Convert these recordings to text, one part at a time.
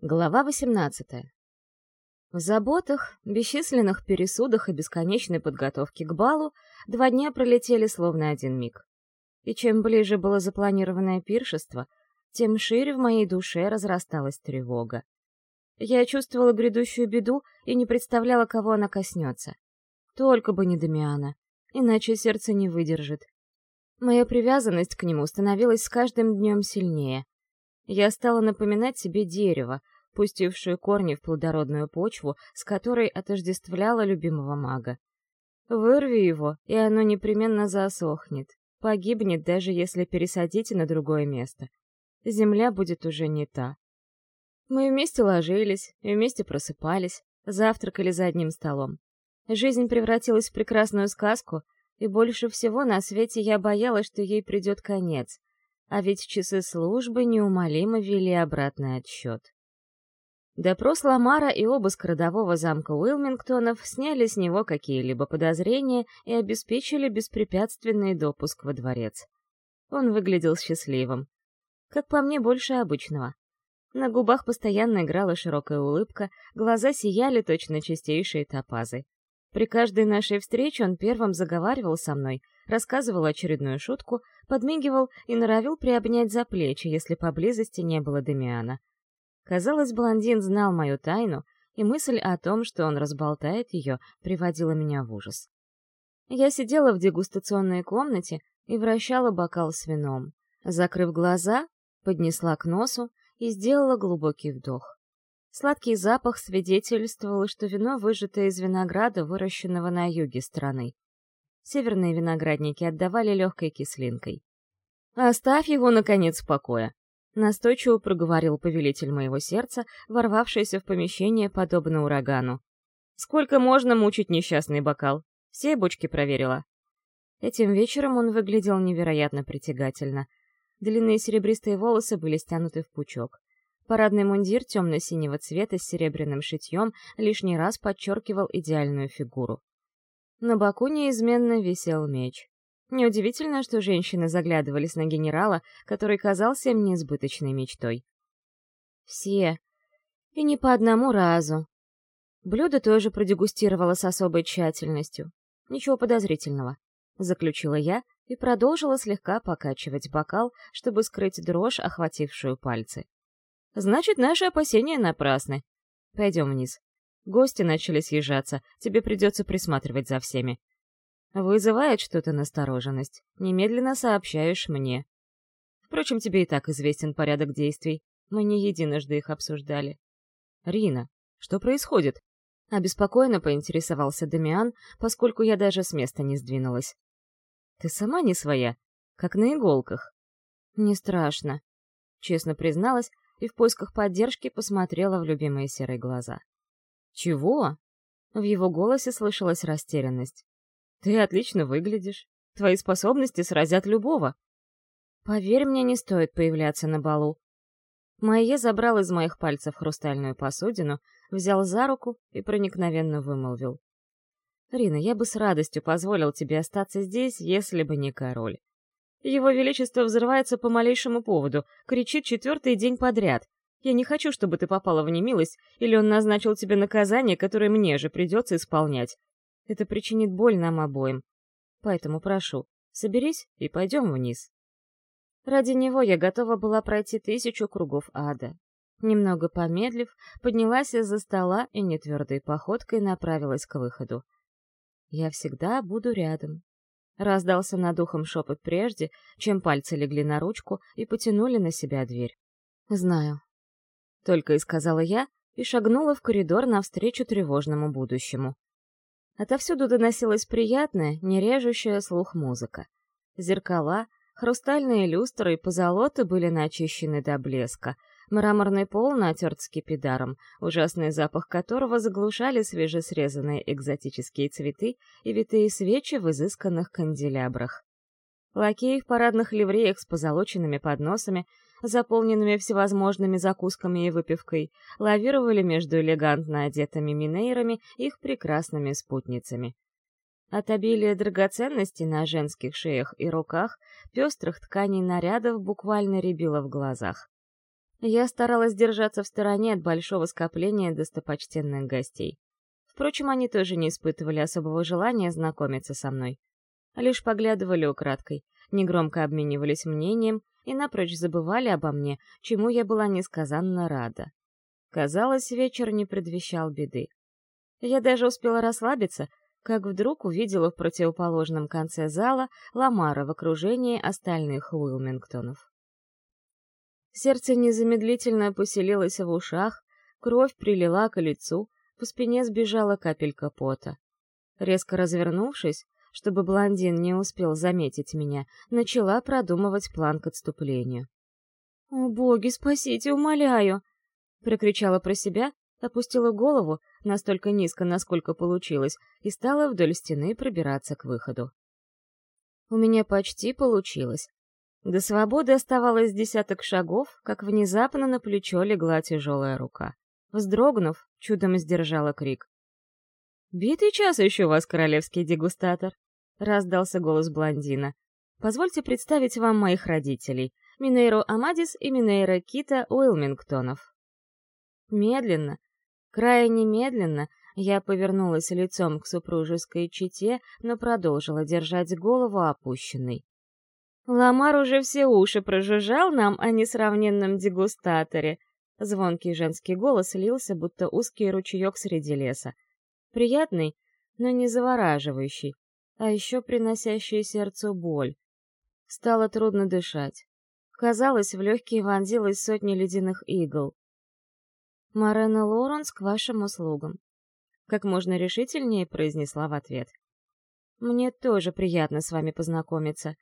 Глава 18. В заботах, бесчисленных пересудах и бесконечной подготовке к балу два дня пролетели словно один миг. И чем ближе было запланированное пиршество, тем шире в моей душе разрасталась тревога. Я чувствовала грядущую беду и не представляла, кого она коснется. Только бы не Дамиана, иначе сердце не выдержит. Моя привязанность к нему становилась с каждым днем сильнее — я стала напоминать себе дерево, пустившее корни в плодородную почву, с которой отождествляла любимого мага. Вырви его, и оно непременно засохнет, погибнет, даже если пересадите на другое место. Земля будет уже не та. Мы вместе ложились, вместе просыпались, завтракали за одним столом. Жизнь превратилась в прекрасную сказку, и больше всего на свете я боялась, что ей придет конец. А ведь часы службы неумолимо вели обратный отсчет. Допрос Ламара и обыск родового замка Уилмингтонов сняли с него какие-либо подозрения и обеспечили беспрепятственный допуск во дворец. Он выглядел счастливым. Как по мне, больше обычного. На губах постоянно играла широкая улыбка, глаза сияли точно чистейшие топазы. При каждой нашей встрече он первым заговаривал со мной, рассказывал очередную шутку, подмигивал и норовил приобнять за плечи, если поблизости не было Демиана. Казалось, блондин знал мою тайну, и мысль о том, что он разболтает ее, приводила меня в ужас. Я сидела в дегустационной комнате и вращала бокал с вином. Закрыв глаза, поднесла к носу и сделала глубокий вдох. Сладкий запах свидетельствовал, что вино выжато из винограда, выращенного на юге страны. Северные виноградники отдавали легкой кислинкой. «Оставь его, наконец, в покое!» Настойчиво проговорил повелитель моего сердца, ворвавшийся в помещение, подобно урагану. «Сколько можно мучить несчастный бокал? Все бочки проверила». Этим вечером он выглядел невероятно притягательно. Длинные серебристые волосы были стянуты в пучок. Парадный мундир темно-синего цвета с серебряным шитьем лишний раз подчеркивал идеальную фигуру. На боку неизменно висел меч. Неудивительно, что женщины заглядывались на генерала, который казался им неизбыточной мечтой. Все. И не по одному разу. Блюдо тоже продегустировала с особой тщательностью. Ничего подозрительного. Заключила я и продолжила слегка покачивать бокал, чтобы скрыть дрожь, охватившую пальцы. Значит, наши опасения напрасны. Пойдем вниз. Гости начали съезжаться, тебе придется присматривать за всеми. Вызывает что-то настороженность. Немедленно сообщаешь мне. Впрочем, тебе и так известен порядок действий. Мы не единожды их обсуждали. Рина, что происходит? Обеспокоенно поинтересовался Дамиан, поскольку я даже с места не сдвинулась. Ты сама не своя, как на иголках. Не страшно, честно призналась, и в поисках поддержки посмотрела в любимые серые глаза. «Чего?» В его голосе слышалась растерянность. «Ты отлично выглядишь. Твои способности сразят любого». «Поверь мне, не стоит появляться на балу». Майе забрал из моих пальцев хрустальную посудину, взял за руку и проникновенно вымолвил. «Рина, я бы с радостью позволил тебе остаться здесь, если бы не король. Его Величество взрывается по малейшему поводу, кричит четвертый день подряд. Я не хочу, чтобы ты попала в немилость, или он назначил тебе наказание, которое мне же придется исполнять. Это причинит боль нам обоим. Поэтому прошу, соберись и пойдем вниз. Ради него я готова была пройти тысячу кругов ада. Немного помедлив, поднялась из-за стола и нетвердой походкой направилась к выходу. Я всегда буду рядом, Раздался над ухом шепот прежде, чем пальцы легли на ручку и потянули на себя дверь. «Знаю», — только и сказала я, и шагнула в коридор навстречу тревожному будущему. Отовсюду доносилась приятная, не режущая слух музыка. Зеркала, хрустальные люстры и позолоты были начищены до блеска — Мраморный пол натерт скипидаром, ужасный запах которого заглушали свежесрезанные экзотические цветы и витые свечи в изысканных канделябрах. Лакеи в парадных ливреях с позолоченными подносами, заполненными всевозможными закусками и выпивкой, лавировали между элегантно одетыми минейрами их прекрасными спутницами. От обилия драгоценностей на женских шеях и руках, пестрых тканей нарядов буквально рябило в глазах. Я старалась держаться в стороне от большого скопления достопочтенных гостей. Впрочем, они тоже не испытывали особого желания знакомиться со мной. Лишь поглядывали украдкой, негромко обменивались мнением и напрочь забывали обо мне, чему я была несказанно рада. Казалось, вечер не предвещал беды. Я даже успела расслабиться, как вдруг увидела в противоположном конце зала Ламара в окружении остальных Уилмингтонов. Сердце незамедлительно поселилось в ушах, кровь прилила к лицу, по спине сбежала капелька пота. Резко развернувшись, чтобы блондин не успел заметить меня, начала продумывать план к отступлению. «О, боги, спасите, умоляю!» — прокричала про себя, опустила голову настолько низко, насколько получилось, и стала вдоль стены пробираться к выходу. У меня почти получилось. До свободы оставалось десяток шагов, как внезапно на плечо легла тяжелая рука. Вздрогнув, чудом сдержала крик. «Битый час еще у вас, королевский дегустатор!» — раздался голос блондина. «Позвольте представить вам моих родителей, Минейро Амадис и Минейро Кита Уилмингтонов». Медленно, крайне медленно, я повернулась лицом к супружеской чете, но продолжила держать голову опущенной. Ламар уже все уши прожужжал нам о несравненном дегустаторе. Звонкий женский голос лился, будто узкий ручеек среди леса. Приятный, но не завораживающий, а еще приносящий сердцу боль. Стало трудно дышать. Казалось, в легкие вонзилась сотни ледяных игл. «Морена Лоуренс к вашим услугам», — как можно решительнее произнесла в ответ. «Мне тоже приятно с вами познакомиться»,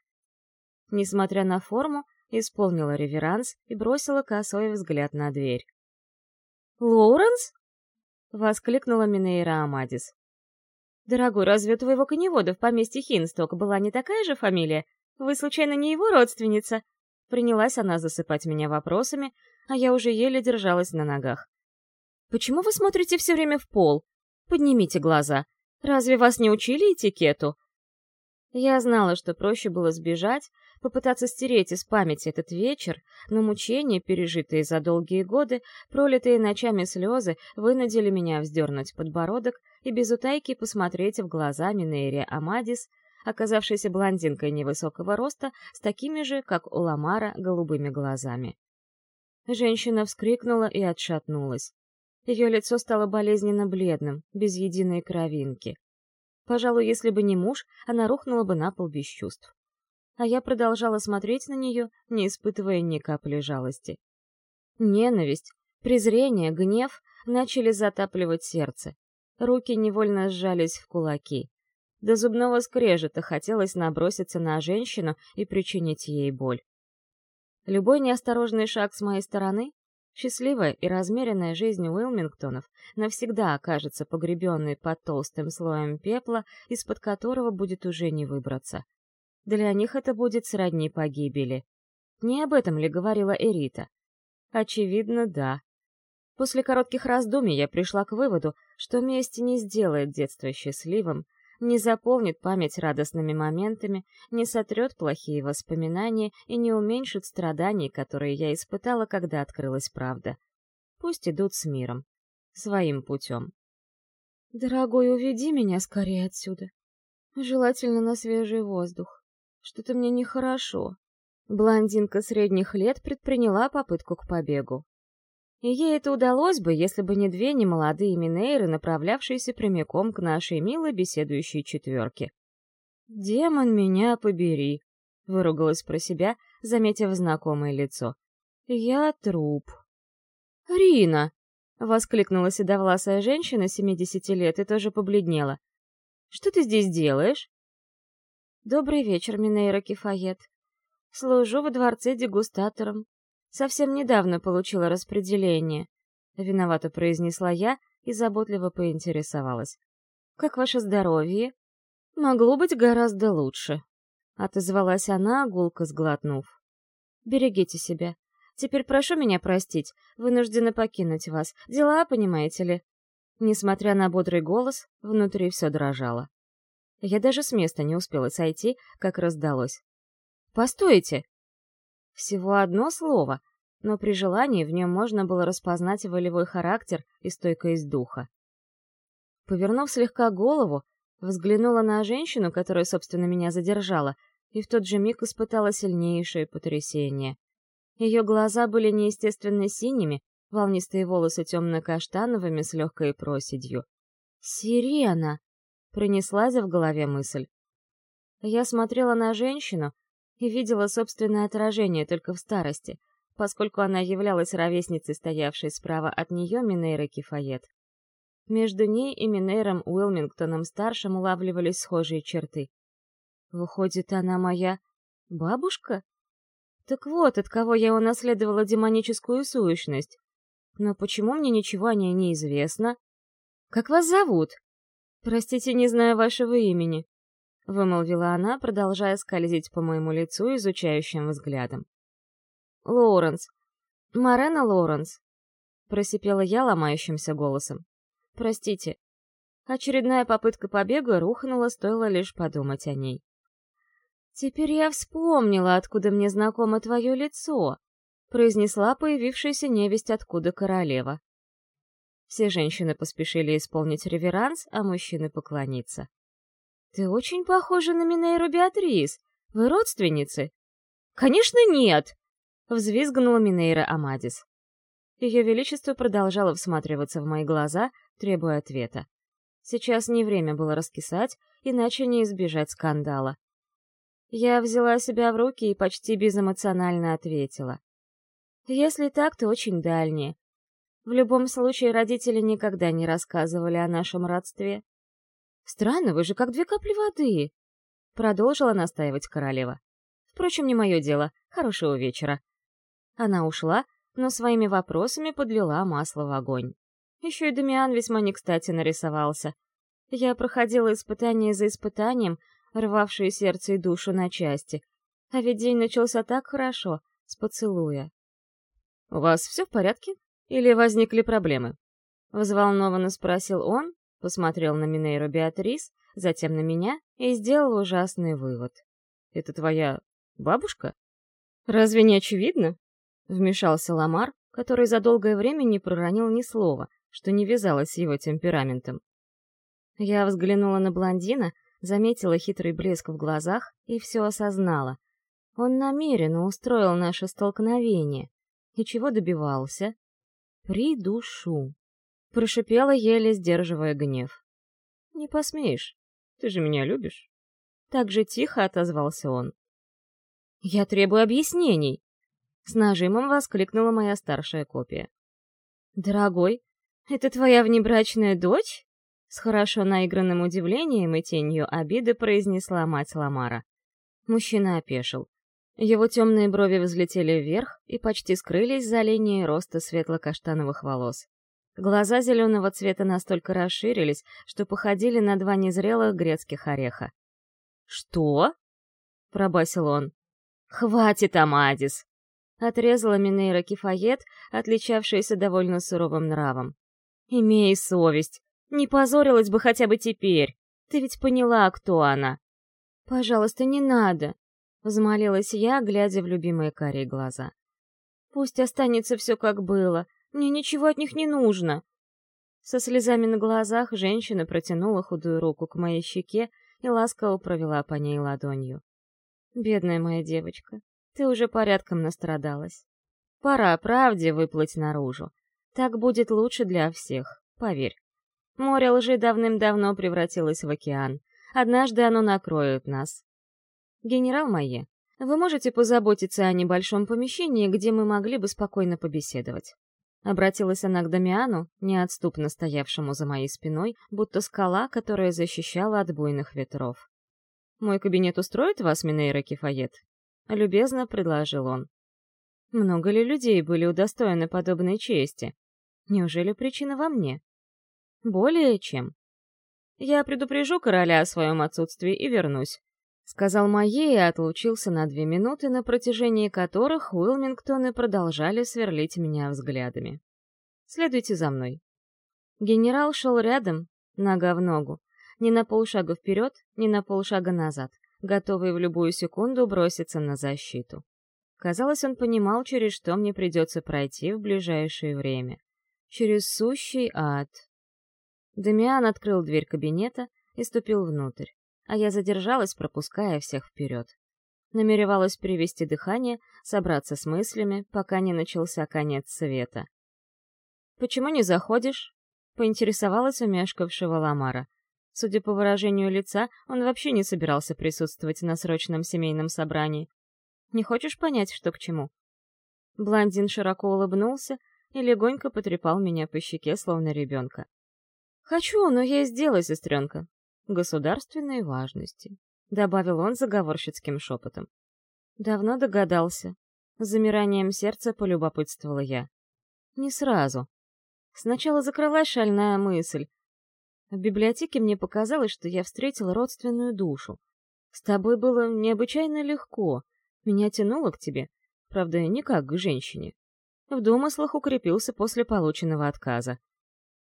несмотря на форму, исполнила реверанс и бросила косой взгляд на дверь. «Лоуренс?» — воскликнула Минейра Амадис. «Дорогой, разве у твоего коневода в поместье Хинсток была не такая же фамилия? Вы, случайно, не его родственница?» Принялась она засыпать меня вопросами, а я уже еле держалась на ногах. «Почему вы смотрите все время в пол? Поднимите глаза. Разве вас не учили этикету?» Я знала, что проще было сбежать, попытаться стереть из памяти этот вечер, но мучения, пережитые за долгие годы, пролитые ночами слезы, вынудили меня вздернуть подбородок и без утайки посмотреть в глаза Минейре Амадис, оказавшейся блондинкой невысокого роста, с такими же, как у Ламара, голубыми глазами. Женщина вскрикнула и отшатнулась. Ее лицо стало болезненно бледным, без единой кровинки. Пожалуй, если бы не муж, она рухнула бы на пол без чувств а я продолжала смотреть на нее, не испытывая ни капли жалости. Ненависть, презрение, гнев начали затапливать сердце. Руки невольно сжались в кулаки. До зубного скрежета хотелось наброситься на женщину и причинить ей боль. Любой неосторожный шаг с моей стороны, счастливая и размеренная жизнь Уилмингтонов навсегда окажется погребенной под толстым слоем пепла, из-под которого будет уже не выбраться. Для них это будет сродни погибели. Не об этом ли говорила Эрита? Очевидно, да. После коротких раздумий я пришла к выводу, что месть не сделает детство счастливым, не заполнит память радостными моментами, не сотрет плохие воспоминания и не уменьшит страданий, которые я испытала, когда открылась правда. Пусть идут с миром, своим путем. «Дорогой, уведи меня скорее отсюда. Желательно на свежий воздух. Что-то мне нехорошо. Блондинка средних лет предприняла попытку к побегу. И ей это удалось бы, если бы не две немолодые минейры, направлявшиеся прямиком к нашей милой беседующей четверке. «Демон, меня побери!» — выругалась про себя, заметив знакомое лицо. «Я труп». «Рина!» — воскликнула седовласая женщина семидесяти лет и тоже побледнела. «Что ты здесь делаешь?» «Добрый вечер, Минейра Кифает. Служу во дворце дегустатором. Совсем недавно получила распределение», — виновато произнесла я и заботливо поинтересовалась. «Как ваше здоровье?» «Могло быть гораздо лучше», — отозвалась она, гулко сглотнув. «Берегите себя. Теперь прошу меня простить, вынуждена покинуть вас. Дела, понимаете ли?» Несмотря на бодрый голос, внутри все дрожало. Я даже с места не успела сойти, как раздалось. «Постойте!» Всего одно слово, но при желании в нем можно было распознать волевой характер и стойкость духа. Повернув слегка голову, взглянула на женщину, которая, собственно, меня задержала, и в тот же миг испытала сильнейшее потрясение. Ее глаза были неестественно синими, волнистые волосы темно-каштановыми с легкой проседью. «Сирена!» — принеслась в голове мысль. Я смотрела на женщину и видела собственное отражение только в старости, поскольку она являлась ровесницей, стоявшей справа от нее Минейры Кифает. Между ней и Минейром Уилмингтоном-старшим улавливались схожие черты. Выходит, она моя бабушка? Так вот, от кого я унаследовала демоническую сущность. Но почему мне ничего о ней не известно? Как вас зовут? Простите, не знаю вашего имени. Вымолвила она, продолжая скользить по моему лицу изучающим взглядом. Лоуренс. Марена Лоуренс. Просипела я ломающимся голосом. Простите. Очередная попытка побега рухнула, стоило лишь подумать о ней. «Теперь я вспомнила, откуда мне знакомо твое лицо», — произнесла появившаяся невесть откуда королева. Все женщины поспешили исполнить реверанс, а мужчины поклониться. «Ты очень похожа на Минейру Беатрис. Вы родственницы?» «Конечно, нет!» — взвизгнула Минейра Амадис. Ее Величество продолжало всматриваться в мои глаза, требуя ответа. Сейчас не время было раскисать, иначе не избежать скандала. Я взяла себя в руки и почти безэмоционально ответила. Если так, то очень дальние. В любом случае, родители никогда не рассказывали о нашем родстве. «Странно, вы же как две капли воды!» Продолжила настаивать королева. «Впрочем, не мое дело. Хорошего вечера». Она ушла, но своими вопросами подлила масло в огонь. Еще и Дамиан весьма не кстати нарисовался. Я проходила испытание за испытанием, рвавшие сердце и душу на части. А ведь день начался так хорошо, с поцелуя. «У вас все в порядке? Или возникли проблемы?» Взволнованно спросил он, посмотрел на Минейру Беатрис, затем на меня и сделал ужасный вывод. «Это твоя бабушка? Разве не очевидно?» Вмешался Ламар, который за долгое время не проронил ни слова, что не вязалось его темпераментом. Я взглянула на блондина, заметила хитрый блеск в глазах и все осознала. Он намеренно устроил наше столкновение. И чего добивался? «Придушу!» Прошипела, еле сдерживая гнев. «Не посмеешь. Ты же меня любишь?» Так же тихо отозвался он. «Я требую объяснений!» С нажимом воскликнула моя старшая копия. «Дорогой, это твоя внебрачная дочь?» С хорошо наигранным удивлением и тенью обиды произнесла мать Ламара. Мужчина опешил. Его темные брови взлетели вверх и почти скрылись за линией роста светло-каштановых волос. Глаза зеленого цвета настолько расширились, что походили на два незрелых грецких ореха. «Что?» — пробасил он. «Хватит, Амадис!» — отрезала Минейра Кифает, отличавшаяся довольно суровым нравом. «Имей совесть! Не позорилась бы хотя бы теперь. Ты ведь поняла, кто она. Пожалуйста, не надо, взмолилась я, глядя в любимые карие глаза. Пусть останется все как было. Мне ничего от них не нужно. Со слезами на глазах женщина протянула худую руку к моей щеке и ласково провела по ней ладонью. Бедная моя девочка, ты уже порядком настрадалась. Пора правде выплыть наружу. Так будет лучше для всех, поверь. Море лжи давным-давно превратилось в океан. Однажды оно накроет нас. Генерал Майе, вы можете позаботиться о небольшом помещении, где мы могли бы спокойно побеседовать?» Обратилась она к Дамиану, неотступно стоявшему за моей спиной, будто скала, которая защищала от буйных ветров. «Мой кабинет устроит вас, Минейра Кифает?» — любезно предложил он. Много ли людей были удостоены подобной чести? Неужели причина во мне? Более чем. Я предупрежу короля о своем отсутствии и вернусь. Сказал Майе и отлучился на две минуты, на протяжении которых Уилмингтоны продолжали сверлить меня взглядами. «Следуйте за мной». Генерал шел рядом, нога в ногу, ни на полшага вперед, ни на полшага назад, готовый в любую секунду броситься на защиту. Казалось, он понимал, через что мне придется пройти в ближайшее время. Через сущий ад. Дамиан открыл дверь кабинета и ступил внутрь, а я задержалась, пропуская всех вперед. Намеревалась привести дыхание, собраться с мыслями, пока не начался конец света. «Почему не заходишь?» — поинтересовалась у мешкавшего Ламара. Судя по выражению лица, он вообще не собирался присутствовать на срочном семейном собрании. «Не хочешь понять, что к чему?» Блондин широко улыбнулся и легонько потрепал меня по щеке, словно ребенка. «Хочу, но есть дело, сестренка. Государственной важности», — добавил он заговорщицким шепотом. «Давно догадался». Замиранием сердца полюбопытствовала я. «Не сразу. Сначала закрылась шальная мысль. В библиотеке мне показалось, что я встретила родственную душу. С тобой было необычайно легко. Меня тянуло к тебе, правда, не как к женщине. В домыслах укрепился после полученного отказа.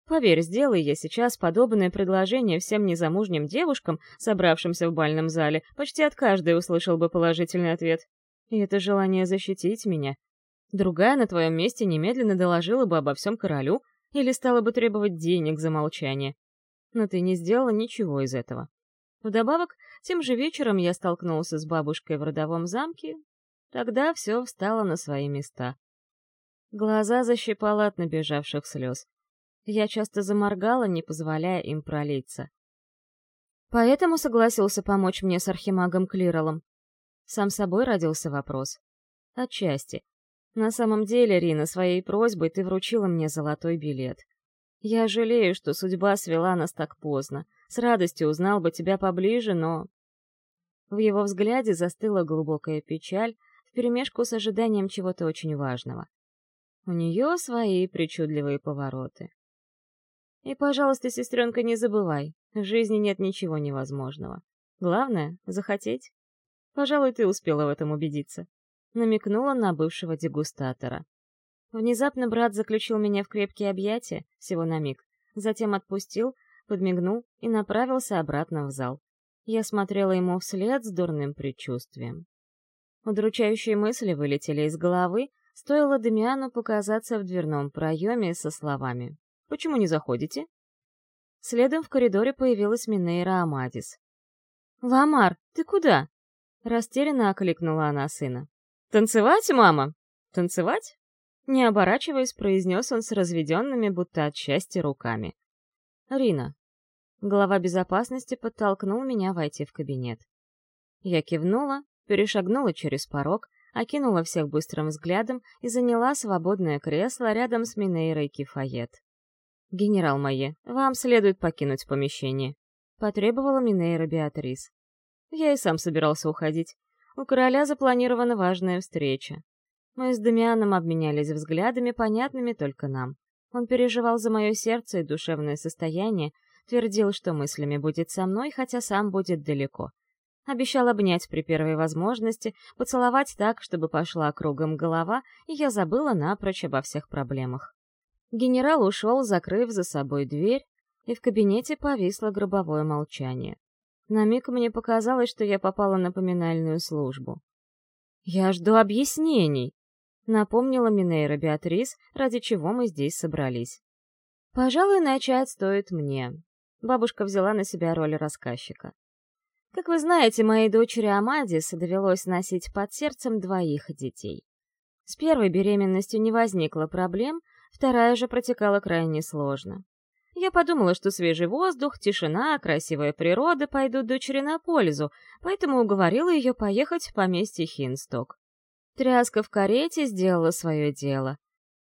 Поверь, сделай я сейчас подобное предложение всем незамужним девушкам, собравшимся в бальном зале, почти от каждой услышал бы положительный ответ. И это желание защитить меня. Другая на твоем месте немедленно доложила бы обо всем королю или стала бы требовать денег за молчание. Но ты не сделала ничего из этого. Вдобавок, тем же вечером я столкнулся с бабушкой в родовом замке. Тогда все встало на свои места. Глаза защипало от набежавших слез. Я часто заморгала, не позволяя им пролиться. Поэтому согласился помочь мне с архимагом Клиролом. Сам собой родился вопрос. Отчасти. На самом деле, Рина, своей просьбой ты вручила мне золотой билет. Я жалею, что судьба свела нас так поздно. С радостью узнал бы тебя поближе, но... В его взгляде застыла глубокая печаль вперемешку с ожиданием чего-то очень важного. У нее свои причудливые повороты. И, пожалуйста, сестренка, не забывай, в жизни нет ничего невозможного. Главное — захотеть. Пожалуй, ты успела в этом убедиться. Намекнула на бывшего дегустатора. Внезапно брат заключил меня в крепкие объятия, всего на миг, затем отпустил, подмигнул и направился обратно в зал. Я смотрела ему вслед с дурным предчувствием. Удручающие мысли вылетели из головы, стоило Дамиану показаться в дверном проеме со словами Почему не заходите?» Следом в коридоре появилась Минейра Амадис. «Ламар, ты куда?» Растерянно окликнула она сына. «Танцевать, мама?» «Танцевать?» Не оборачиваясь, произнес он с разведенными, будто от счастья, руками. «Рина». Глава безопасности подтолкнул меня войти в кабинет. Я кивнула, перешагнула через порог, окинула всех быстрым взглядом и заняла свободное кресло рядом с Минейрой Кифает. «Генерал Майе, вам следует покинуть помещение», — потребовала Минейра Беатрис. Я и сам собирался уходить. У короля запланирована важная встреча. Мы с Дамианом обменялись взглядами, понятными только нам. Он переживал за мое сердце и душевное состояние, твердил, что мыслями будет со мной, хотя сам будет далеко. Обещал обнять при первой возможности, поцеловать так, чтобы пошла кругом голова, и я забыла напрочь обо всех проблемах. Генерал ушел, закрыв за собой дверь, и в кабинете повисло гробовое молчание. На миг мне показалось, что я попала на поминальную службу. «Я жду объяснений», — напомнила Минейра Беатрис, ради чего мы здесь собрались. «Пожалуй, начать стоит мне». Бабушка взяла на себя роль рассказчика. Как вы знаете, моей дочери Амадис довелось носить под сердцем двоих детей. С первой беременностью не возникло проблем, Вторая же протекала крайне сложно. Я подумала, что свежий воздух, тишина, красивая природа пойдут дочери на пользу, поэтому уговорила ее поехать в поместье Хинсток. Тряска в карете сделала свое дело.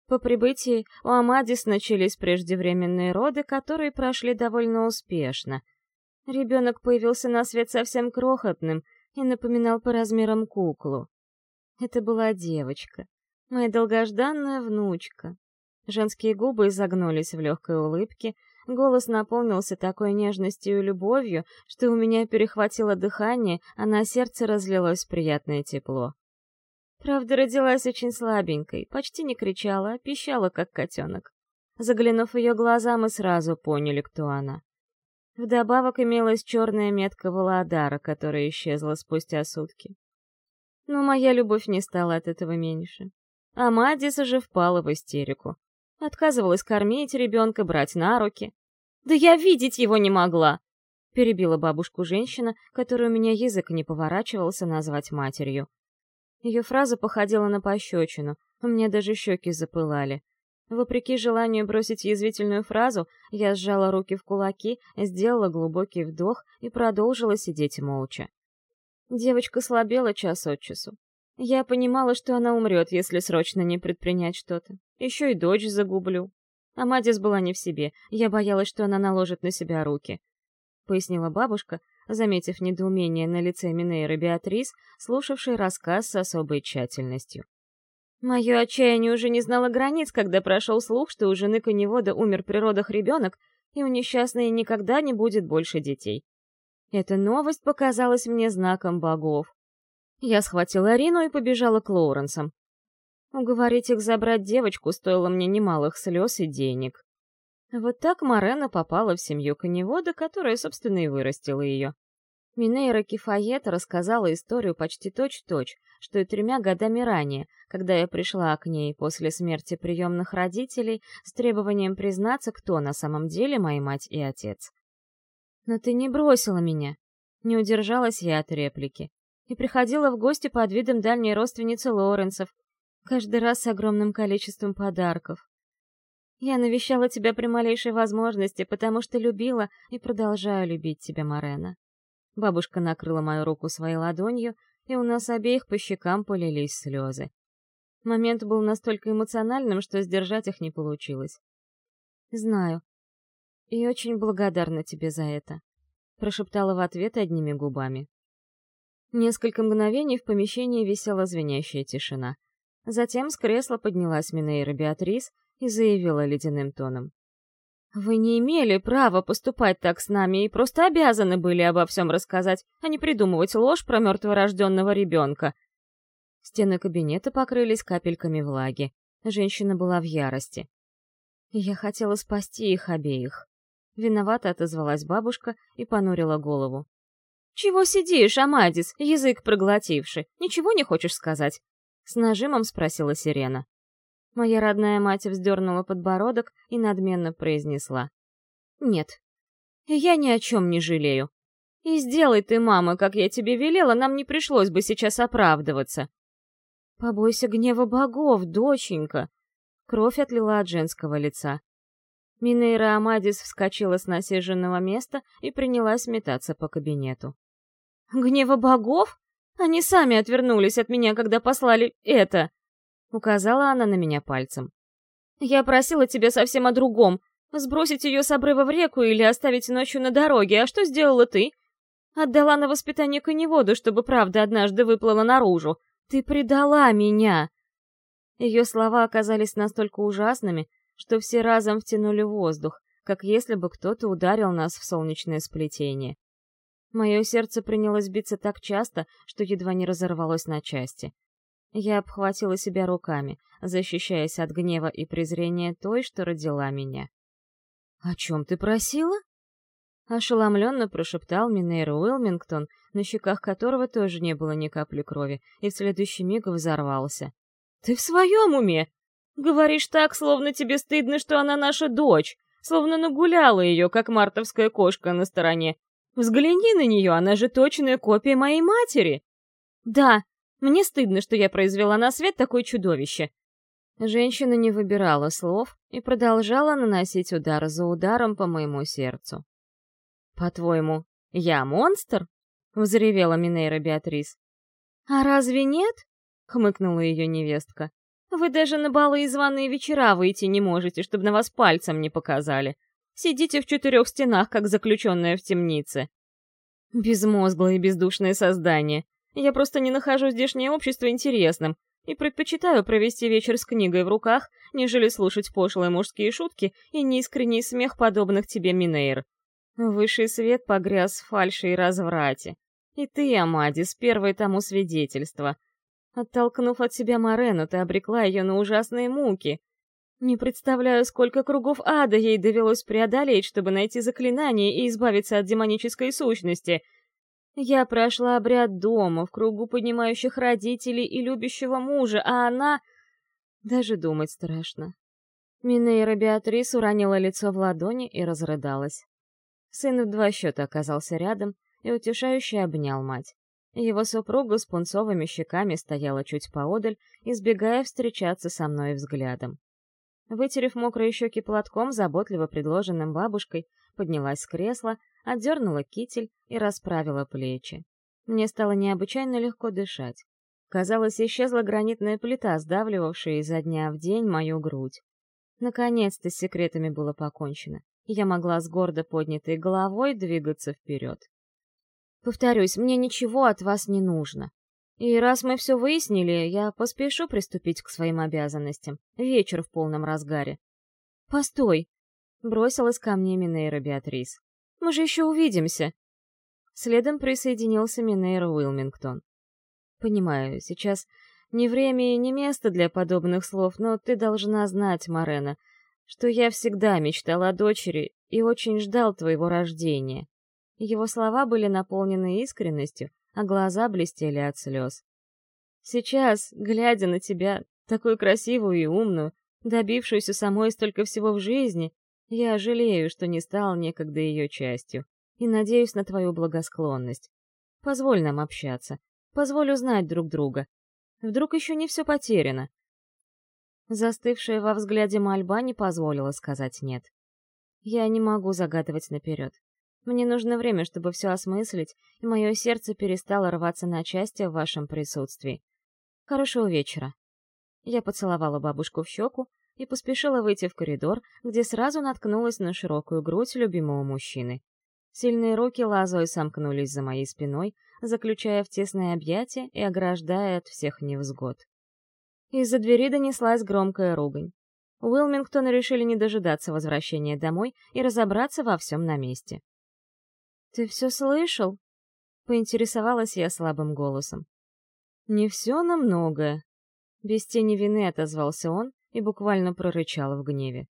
По прибытии у Амадис начались преждевременные роды, которые прошли довольно успешно. Ребенок появился на свет совсем крохотным и напоминал по размерам куклу. Это была девочка, моя долгожданная внучка, Женские губы изогнулись в легкой улыбке, голос наполнился такой нежностью и любовью, что у меня перехватило дыхание, а на сердце разлилось приятное тепло. Правда, родилась очень слабенькой, почти не кричала, а пищала, как котенок. Заглянув в ее глаза, мы сразу поняли, кто она. Вдобавок имелась черная метка Володара, которая исчезла спустя сутки. Но моя любовь не стала от этого меньше. А Мадиса же впала в истерику. Отказывалась кормить ребенка, брать на руки. «Да я видеть его не могла!» Перебила бабушку женщина, которую у меня язык не поворачивался назвать матерью. Ее фраза походила на пощечину, у меня даже щеки запылали. Вопреки желанию бросить язвительную фразу, я сжала руки в кулаки, сделала глубокий вдох и продолжила сидеть молча. Девочка слабела час от часу. Я понимала, что она умрет, если срочно не предпринять что-то. Еще и дочь загублю. А Мадис была не в себе, я боялась, что она наложит на себя руки. Пояснила бабушка, заметив недоумение на лице Минейры Беатрис, слушавшей рассказ с особой тщательностью. Мое отчаяние уже не знало границ, когда прошел слух, что у жены коневода умер при родах ребенок, и у несчастной никогда не будет больше детей. Эта новость показалась мне знаком богов. Я схватила Арину и побежала к Лоуренсам. Уговорить их забрать девочку стоило мне немалых слез и денег. Вот так Марена попала в семью коневода, которая, собственно, и вырастила ее. Минейра Кифает рассказала историю почти точь-в-точь, -точь, что и тремя годами ранее, когда я пришла к ней после смерти приемных родителей с требованием признаться, кто на самом деле моя мать и отец. «Но ты не бросила меня!» Не удержалась я от реплики. И приходила в гости под видом дальней родственницы Лоренсов, каждый раз с огромным количеством подарков. Я навещала тебя при малейшей возможности, потому что любила и продолжаю любить тебя, Марена. Бабушка накрыла мою руку своей ладонью, и у нас обеих по щекам полились слезы. Момент был настолько эмоциональным, что сдержать их не получилось. «Знаю. И очень благодарна тебе за это», — прошептала в ответ одними губами. Несколько мгновений в помещении висела звенящая тишина. Затем с кресла поднялась Минейра Беатрис и заявила ледяным тоном. Вы не имели права поступать так с нами и просто обязаны были обо всем рассказать, а не придумывать ложь про мертворожденного ребенка. Стены кабинета покрылись капельками влаги. Женщина была в ярости. Я хотела спасти их обеих. Виновато отозвалась бабушка и понурила голову. «Чего сидишь, Амадис, язык проглотивший? Ничего не хочешь сказать?» С нажимом спросила Сирена. Моя родная мать вздернула подбородок и надменно произнесла. «Нет, я ни о чем не жалею. И сделай ты, мама, как я тебе велела, нам не пришлось бы сейчас оправдываться». «Побойся гнева богов, доченька!» Кровь отлила от женского лица. Минейра Амадис вскочила с насиженного места и принялась метаться по кабинету. «Гнева богов? Они сами отвернулись от меня, когда послали это!» Указала она на меня пальцем. «Я просила тебя совсем о другом. Сбросить ее с обрыва в реку или оставить ночью на дороге, а что сделала ты? Отдала на воспитание коневоду, чтобы правда однажды выплыла наружу. Ты предала меня!» Ее слова оказались настолько ужасными, что все разом втянули воздух, как если бы кто-то ударил нас в солнечное сплетение. Мое сердце принялось биться так часто, что едва не разорвалось на части. Я обхватила себя руками, защищаясь от гнева и презрения той, что родила меня. «О чем ты просила?» Ошеломленно прошептал Минейр Уилмингтон, на щеках которого тоже не было ни капли крови, и в следующий миг взорвался. «Ты в своем уме? Говоришь так, словно тебе стыдно, что она наша дочь, словно нагуляла ее, как мартовская кошка на стороне. Взгляни на нее, она же точная копия моей матери!» «Да, мне стыдно, что я произвела на свет такое чудовище. Женщина не выбирала слов и продолжала наносить удар за ударом по моему сердцу. «По-твоему, я монстр?» — взревела Минейра Беатрис. «А разве нет?» — хмыкнула ее невестка. «Вы даже на балы и званые вечера выйти не можете, чтобы на вас пальцем не показали. Сидите в четырех стенах, как заключенная в темнице». Безмозглое и бездушное создание. Я просто не нахожу здешнее общество интересным и предпочитаю провести вечер с книгой в руках, нежели слушать пошлые мужские шутки и неискренний смех подобных тебе Минейр. Высший свет погряз в фальши и разврате. И ты, Амадис, первое тому свидетельство. Оттолкнув от себя Марену, ты обрекла ее на ужасные муки. Не представляю, сколько кругов ада ей довелось преодолеть, чтобы найти заклинание и избавиться от демонической сущности — Я прошла обряд дома, в кругу поднимающих родителей и любящего мужа, а она... Даже думать страшно. Минейра Беатрис уронила лицо в ладони и разрыдалась. Сын в два счета оказался рядом и утешающе обнял мать. Его супруга с пунцовыми щеками стояла чуть поодаль, избегая встречаться со мной взглядом. Вытерев мокрые щеки платком, заботливо предложенным бабушкой, поднялась с кресла, отдернула китель и расправила плечи. Мне стало необычайно легко дышать. Казалось, исчезла гранитная плита, сдавливавшая изо дня в день мою грудь. Наконец-то с секретами было покончено, и я могла с гордо поднятой головой двигаться вперед. Повторюсь, мне ничего от вас не нужно. И раз мы все выяснили, я поспешу приступить к своим обязанностям. Вечер в полном разгаре. Постой! Бросилась ко мне Минейра Беатрис. Мы же еще увидимся. Следом присоединился Минейра Уилмингтон. Понимаю, сейчас не время и не место для подобных слов, но ты должна знать, Марена, что я всегда мечтал о дочери и очень ждал твоего рождения. Его слова были наполнены искренностью, а глаза блестели от слез. Сейчас, глядя на тебя, такую красивую и умную, добившуюся самой столько всего в жизни, я жалею, что не стал некогда ее частью, и надеюсь на твою благосклонность. Позволь нам общаться, позволь узнать друг друга, Вдруг еще не все потеряно? Застывшая во взгляде мольба не позволила сказать «нет». Я не могу загадывать наперед. Мне нужно время, чтобы все осмыслить, и мое сердце перестало рваться на части в вашем присутствии. Хорошего вечера. Я поцеловала бабушку в щеку и поспешила выйти в коридор, где сразу наткнулась на широкую грудь любимого мужчины. Сильные руки лазой сомкнулись за моей спиной, заключая в тесное объятие и ограждая от всех невзгод. Из-за двери донеслась громкая ругань. Уилмингтоны решили не дожидаться возвращения домой и разобраться во всем на месте. «Ты все слышал?» — поинтересовалась я слабым голосом. «Не все, но многое». Без тени вины отозвался он и буквально прорычал в гневе.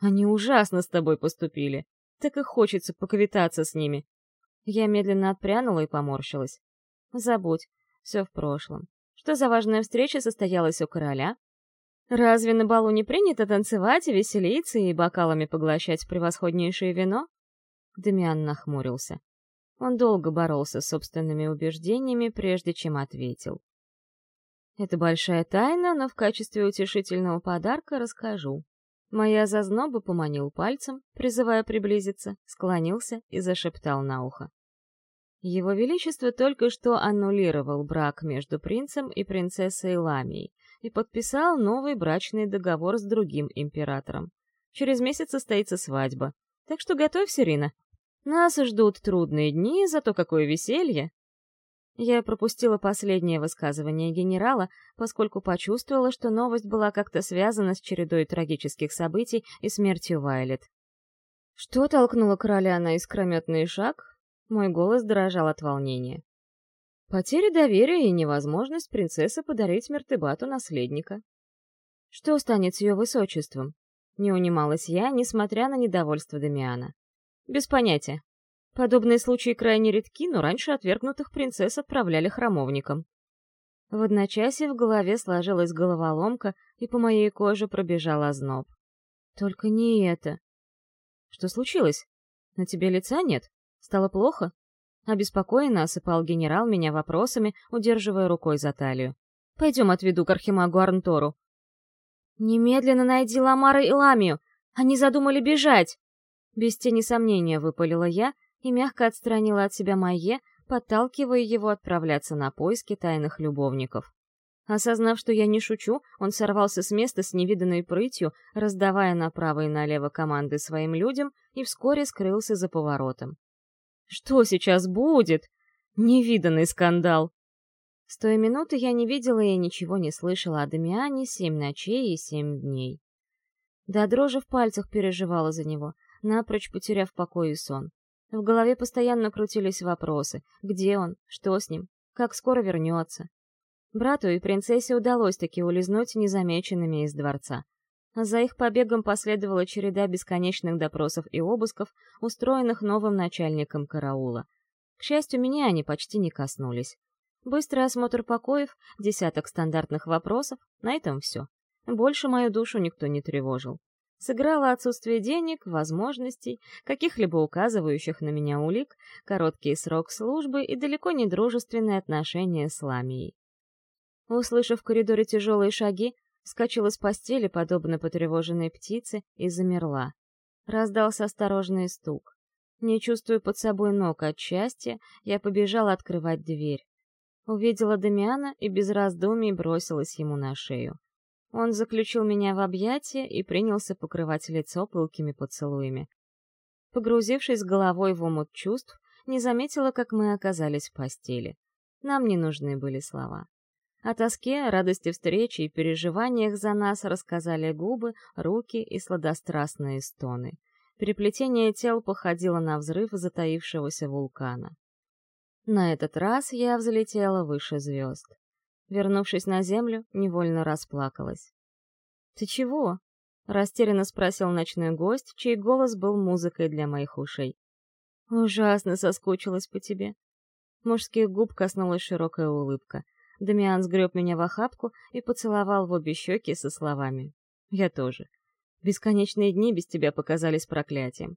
«Они ужасно с тобой поступили. Так и хочется поквитаться с ними. Я медленно отпрянула и поморщилась. Забудь, все в прошлом. Что за важная встреча состоялась у короля? Разве на балу не принято танцевать и веселиться и бокалами поглощать превосходнейшее вино? Демиан нахмурился. Он долго боролся с собственными убеждениями, прежде чем ответил. Это большая тайна, но в качестве утешительного подарка расскажу. Моя зазноба поманил пальцем, призывая приблизиться, склонился и зашептал на ухо. Его Величество только что аннулировал брак между принцем и принцессой Ламией и подписал новый брачный договор с другим императором. Через месяц состоится свадьба, так что готовься, Рина. Нас ждут трудные дни, зато какое веселье! Я пропустила последнее высказывание генерала, поскольку почувствовала, что новость была как-то связана с чередой трагических событий и смертью Вайлет. Что толкнуло короля на искрометный шаг? Мой голос дрожал от волнения. Потеря доверия и невозможность принцессы подарить Мертыбату наследника. Что станет с ее высочеством? Не унималась я, несмотря на недовольство Дамиана. Без понятия. Подобные случаи крайне редки, но раньше отвергнутых принцесс отправляли храмовникам. В одночасье в голове сложилась головоломка, и по моей коже пробежал озноб. Только не это. Что случилось? На тебе лица нет? Стало плохо? Обеспокоенно осыпал генерал меня вопросами, удерживая рукой за талию. Пойдем отведу к архимагу Арнтору. Немедленно найди Ламара и Ламию! Они задумали бежать! Без тени сомнения выпалила я, и мягко отстранила от себя Майе, подталкивая его отправляться на поиски тайных любовников. Осознав, что я не шучу, он сорвался с места с невиданной прытью, раздавая направо и налево команды своим людям, и вскоре скрылся за поворотом. «Что сейчас будет?» Невиданный скандал! С той минуты я не видела и ничего не слышала о Дамиане семь ночей и семь дней. До дрожи в пальцах переживала за него, напрочь потеряв покой и сон. В голове постоянно крутились вопросы. Где он? Что с ним? Как скоро вернется? Брату и принцессе удалось таки улизнуть незамеченными из дворца. За их побегом последовала череда бесконечных допросов и обысков, устроенных новым начальником караула. К счастью, меня они почти не коснулись. Быстрый осмотр покоев, десяток стандартных вопросов, на этом все. Больше мою душу никто не тревожил. Сыграло отсутствие денег, возможностей, каких-либо указывающих на меня улик, короткий срок службы и далеко не дружественные отношения с Ламией. Услышав в коридоре тяжелые шаги, вскочила с постели, подобно потревоженной птице, и замерла. Раздался осторожный стук. Не чувствуя под собой ног от счастья, я побежала открывать дверь. Увидела Дамиана и без раздумий бросилась ему на шею. Он заключил меня в объятия и принялся покрывать лицо пылкими поцелуями. Погрузившись головой в омут чувств, не заметила, как мы оказались в постели. Нам не нужны были слова. О тоске, радости встречи и переживаниях за нас рассказали губы, руки и сладострастные стоны. Переплетение тел походило на взрыв затаившегося вулкана. На этот раз я взлетела выше звезд. Вернувшись на землю, невольно расплакалась. «Ты чего?» — растерянно спросил ночной гость, чей голос был музыкой для моих ушей. «Ужасно соскучилась по тебе». Мужских губ коснулась широкая улыбка. Дамиан сгреб меня в охапку и поцеловал в обе щеки со словами. «Я тоже. Бесконечные дни без тебя показались проклятием.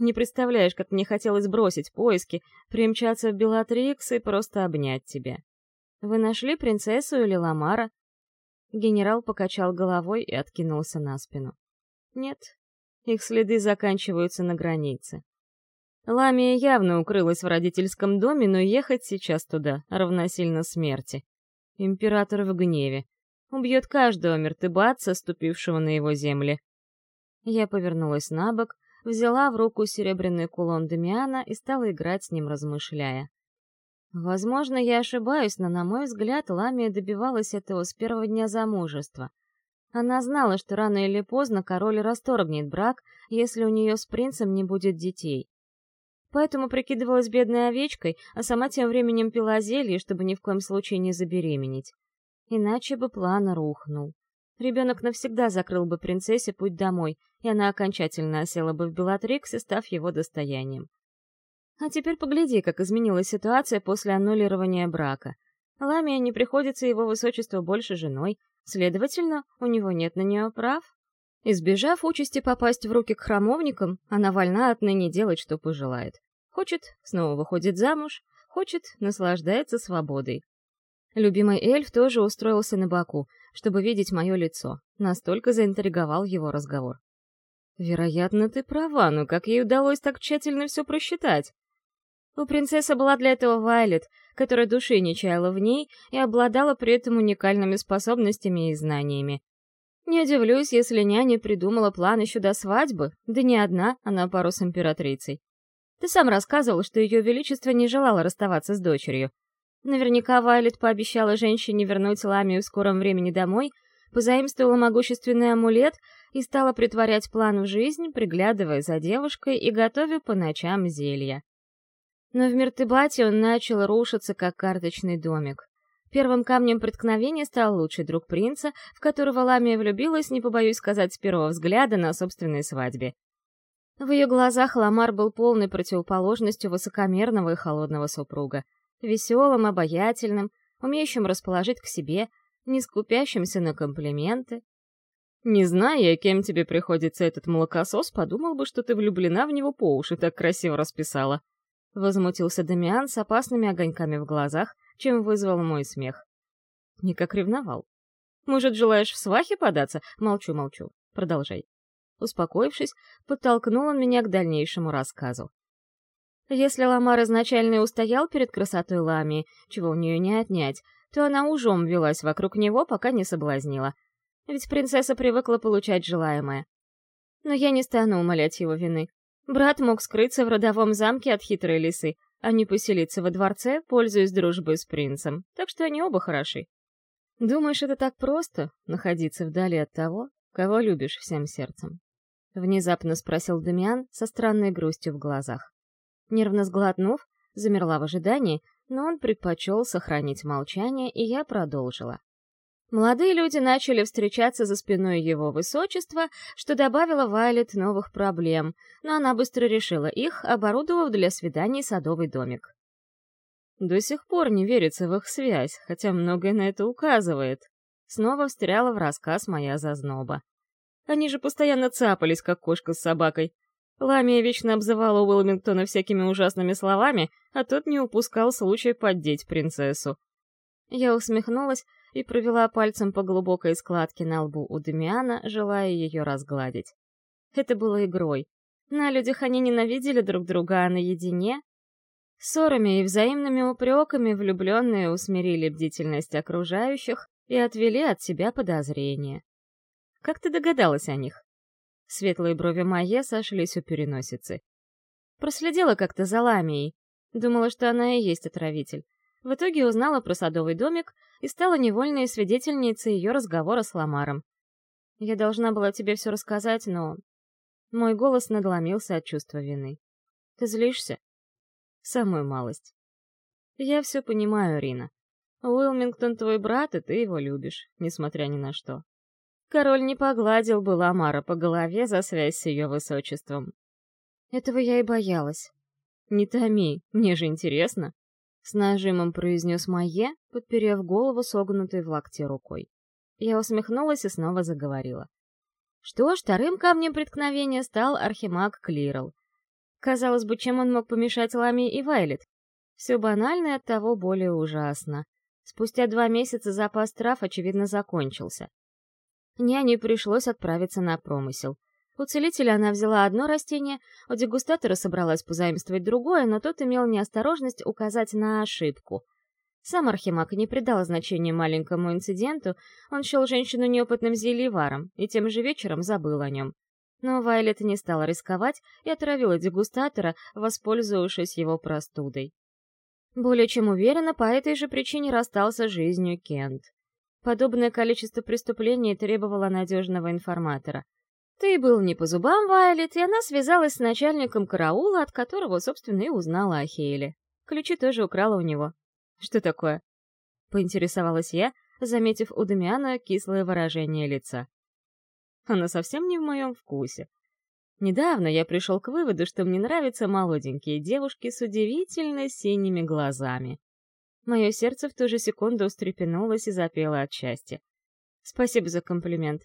Не представляешь, как мне хотелось бросить поиски, примчаться в Белатрикс и просто обнять тебя. Вы нашли принцессу или Ламара?» Генерал покачал головой и откинулся на спину. «Нет, их следы заканчиваются на границе. Ламия явно укрылась в родительском доме, но ехать сейчас туда равносильно смерти. Император в гневе. Убьет каждого мертыбатца, ступившего на его земли. Я повернулась на бок, взяла в руку серебряный кулон Дамиана и стала играть с ним, размышляя. Возможно, я ошибаюсь, но, на мой взгляд, Ламия добивалась этого с первого дня замужества. Она знала, что рано или поздно король расторгнет брак, если у нее с принцем не будет детей. Поэтому прикидывалась бедной овечкой, а сама тем временем пила зелье, чтобы ни в коем случае не забеременеть. Иначе бы план рухнул. Ребенок навсегда закрыл бы принцессе путь домой, и она окончательно осела бы в Белатриксе, став его достоянием. А теперь погляди, как изменилась ситуация после аннулирования брака. Ламия не приходится его высочеству больше женой, следовательно, у него нет на нее прав. Избежав участи попасть в руки к храмовникам, она вольна отныне делать, что пожелает. Хочет, снова выходит замуж, хочет, наслаждается свободой. Любимый эльф тоже устроился на боку, чтобы видеть мое лицо. Настолько заинтриговал его разговор. «Вероятно, ты права, но как ей удалось так тщательно все просчитать?» У принцессы была для этого Вайлет, которая души не чаяла в ней и обладала при этом уникальными способностями и знаниями. Не удивлюсь, если няня придумала план еще до свадьбы, да не одна, а на пару с императрицей. Ты сам рассказывал, что ее величество не желало расставаться с дочерью. Наверняка Вайлет пообещала женщине вернуть Ламию в скором времени домой, позаимствовала могущественный амулет и стала притворять план в жизнь, приглядывая за девушкой и готовя по ночам зелья. Но в Миртыбате он начал рушиться, как карточный домик. Первым камнем преткновения стал лучший друг принца, в которого Ламия влюбилась, не побоюсь сказать, с первого взгляда на собственной свадьбе. В ее глазах Ламар был полной противоположностью высокомерного и холодного супруга. Веселым, обаятельным, умеющим расположить к себе, не скупящимся на комплименты. Не зная, кем тебе приходится этот молокосос, подумал бы, что ты влюблена в него по уши, так красиво расписала. Возмутился Дамиан с опасными огоньками в глазах, чем вызвал мой смех. Никак ревновал. Может, желаешь в свахе податься? Молчу, молчу. Продолжай. Успокоившись, подтолкнул он меня к дальнейшему рассказу. Если Ламар изначально и устоял перед красотой Лами, чего у нее не отнять, то она ужом велась вокруг него, пока не соблазнила. Ведь принцесса привыкла получать желаемое. Но я не стану умолять его вины. Брат мог скрыться в родовом замке от хитрой лисы, а не поселиться во дворце, пользуясь дружбой с принцем, так что они оба хороши. Думаешь, это так просто — находиться вдали от того, кого любишь всем сердцем? Внезапно спросил Дамиан со странной грустью в глазах. Нервно сглотнув, замерла в ожидании, но он предпочел сохранить молчание, и я продолжила. Молодые люди начали встречаться за спиной его высочества, что добавило Вайлет новых проблем, но она быстро решила их, оборудовав для свиданий садовый домик. До сих пор не верится в их связь, хотя многое на это указывает. Снова встряла в рассказ моя зазноба. Они же постоянно цапались, как кошка с собакой. Ламия вечно обзывала Уилмингтона всякими ужасными словами, а тот не упускал случая поддеть принцессу. Я усмехнулась и провела пальцем по глубокой складке на лбу у Демиана, желая ее разгладить. Это было игрой. На людях они ненавидели друг друга, а наедине... Ссорами и взаимными упреками влюбленные усмирили бдительность окружающих и отвели от себя подозрения. Как ты догадалась о них? Светлые брови Майе сошлись у переносицы. Проследила как-то за Ламией. Думала, что она и есть отравитель. В итоге узнала про садовый домик и стала невольной свидетельницей ее разговора с Ламаром. Я должна была тебе все рассказать, но... Мой голос надломился от чувства вины. Ты злишься? Самую малость. Я все понимаю, Рина. Уилмингтон твой брат, и ты его любишь, несмотря ни на что. Король не погладил бы Ламара по голове за связь с ее высочеством. Этого я и боялась. Не томи, мне же интересно. С нажимом произнес Майе, подперев голову согнутой в локте рукой. Я усмехнулась и снова заговорила. Что ж, вторым камнем преткновения стал архимаг Клирл. Казалось бы, чем он мог помешать Ламе и Вайлет? Все банально и оттого более ужасно. Спустя два месяца запас трав, очевидно, закончился. Няне пришлось отправиться на промысел — у целителя она взяла одно растение, у дегустатора собралась позаимствовать другое, но тот имел неосторожность указать на ошибку. Сам Архимаг не придал значения маленькому инциденту, он счел женщину неопытным зельеваром и тем же вечером забыл о нем. Но Вайлет не стала рисковать и отравила дегустатора, воспользовавшись его простудой. Более чем уверенно, по этой же причине расстался жизнью Кент. Подобное количество преступлений требовало надежного информатора — ты был не по зубам, Вайлет, и она связалась с начальником караула, от которого, собственно, и узнала о Хейле. Ключи тоже украла у него. Что такое? Поинтересовалась я, заметив у Дамиана кислое выражение лица. Она совсем не в моем вкусе. Недавно я пришел к выводу, что мне нравятся молоденькие девушки с удивительно синими глазами. Мое сердце в ту же секунду устрепенулось и запело от счастья. Спасибо за комплимент.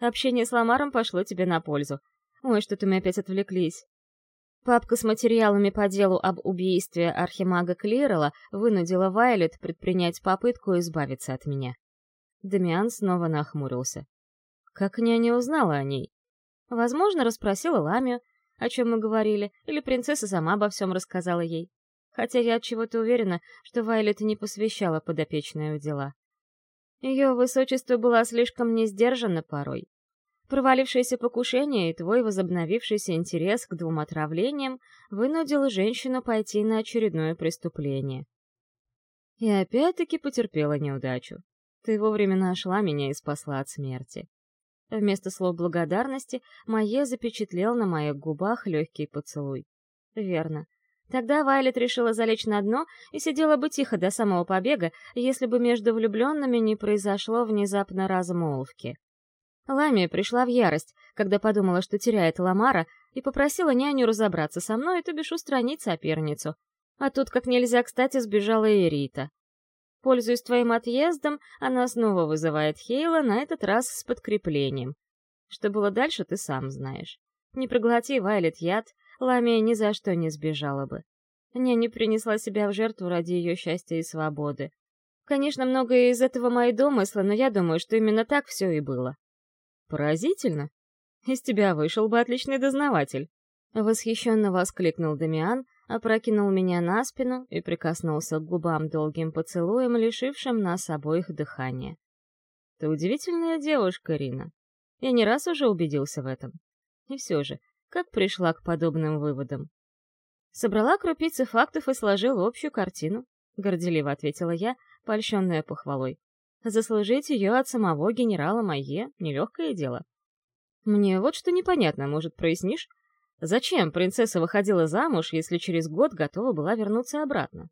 Общение с Ламаром пошло тебе на пользу. Ой, что-то мы опять отвлеклись. Папка с материалами по делу об убийстве архимага Клирела вынудила Вайлет предпринять попытку избавиться от меня. Дамиан снова нахмурился. Как няня узнала о ней? Возможно, расспросила Ламию, о чем мы говорили, или принцесса сама обо всем рассказала ей. Хотя я от чего-то уверена, что Вайлет не посвящала подопечную в дела. Ее высочество было слишком несдержанно порой. Провалившееся покушение и твой возобновившийся интерес к двум отравлениям вынудил женщину пойти на очередное преступление. И опять-таки потерпела неудачу. Ты вовремя нашла меня и спасла от смерти. Вместо слов благодарности Майе запечатлел на моих губах легкий поцелуй. Верно. Тогда Вайлет решила залечь на дно и сидела бы тихо до самого побега, если бы между влюбленными не произошло внезапно размолвки. Ламия пришла в ярость, когда подумала, что теряет Ламара, и попросила няню разобраться со мной, то бишь устранить соперницу. А тут как нельзя кстати сбежала и Рита. Пользуясь твоим отъездом, она снова вызывает Хейла, на этот раз с подкреплением. Что было дальше, ты сам знаешь. Не проглоти, Вайлет, яд, Ламия ни за что не сбежала бы. Няня принесла себя в жертву ради ее счастья и свободы. Конечно, многое из этого мои домыслы, но я думаю, что именно так все и было. Поразительно. Из тебя вышел бы отличный дознаватель. Восхищенно воскликнул Дамиан, опрокинул меня на спину и прикоснулся к губам долгим поцелуем, лишившим нас обоих дыхания. Ты удивительная девушка, Рина. Я не раз уже убедился в этом. И все же, как пришла к подобным выводам. Собрала крупицы фактов и сложила общую картину, горделиво ответила я, польщенная похвалой. Заслужить ее от самого генерала Майе — нелегкое дело. Мне вот что непонятно, может, прояснишь? Зачем принцесса выходила замуж, если через год готова была вернуться обратно?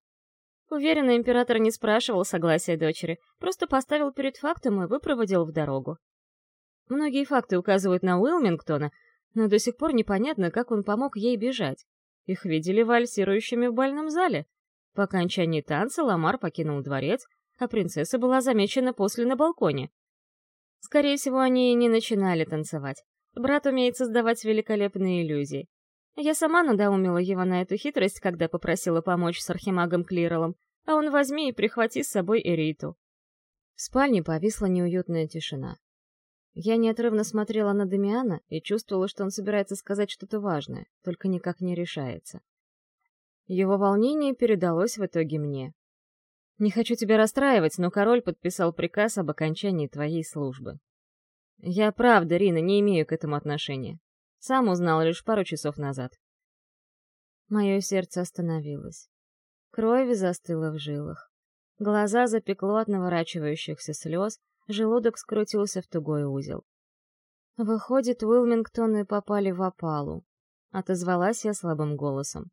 Уверена, император не спрашивал согласия дочери, просто поставил перед фактом и выпроводил в дорогу. Многие факты указывают на Уилмингтона, но до сих пор непонятно, как он помог ей бежать. Их видели вальсирующими в бальном зале. По окончании танца Ламар покинул дворец, а принцесса была замечена после на балконе. Скорее всего, они и не начинали танцевать. Брат умеет создавать великолепные иллюзии. Я сама надоумила его на эту хитрость, когда попросила помочь с архимагом Клиролом, а он возьми и прихвати с собой Эриту. В спальне повисла неуютная тишина. Я неотрывно смотрела на Дамиана и чувствовала, что он собирается сказать что-то важное, только никак не решается. Его волнение передалось в итоге мне. «Не хочу тебя расстраивать, но король подписал приказ об окончании твоей службы. Я правда, Рина, не имею к этому отношения. Сам узнал лишь пару часов назад». Мое сердце остановилось. Кровь застыла в жилах. Глаза запекло от наворачивающихся слез, желудок скрутился в тугой узел. «Выходит, Уилмингтоны попали в опалу», — отозвалась я слабым голосом.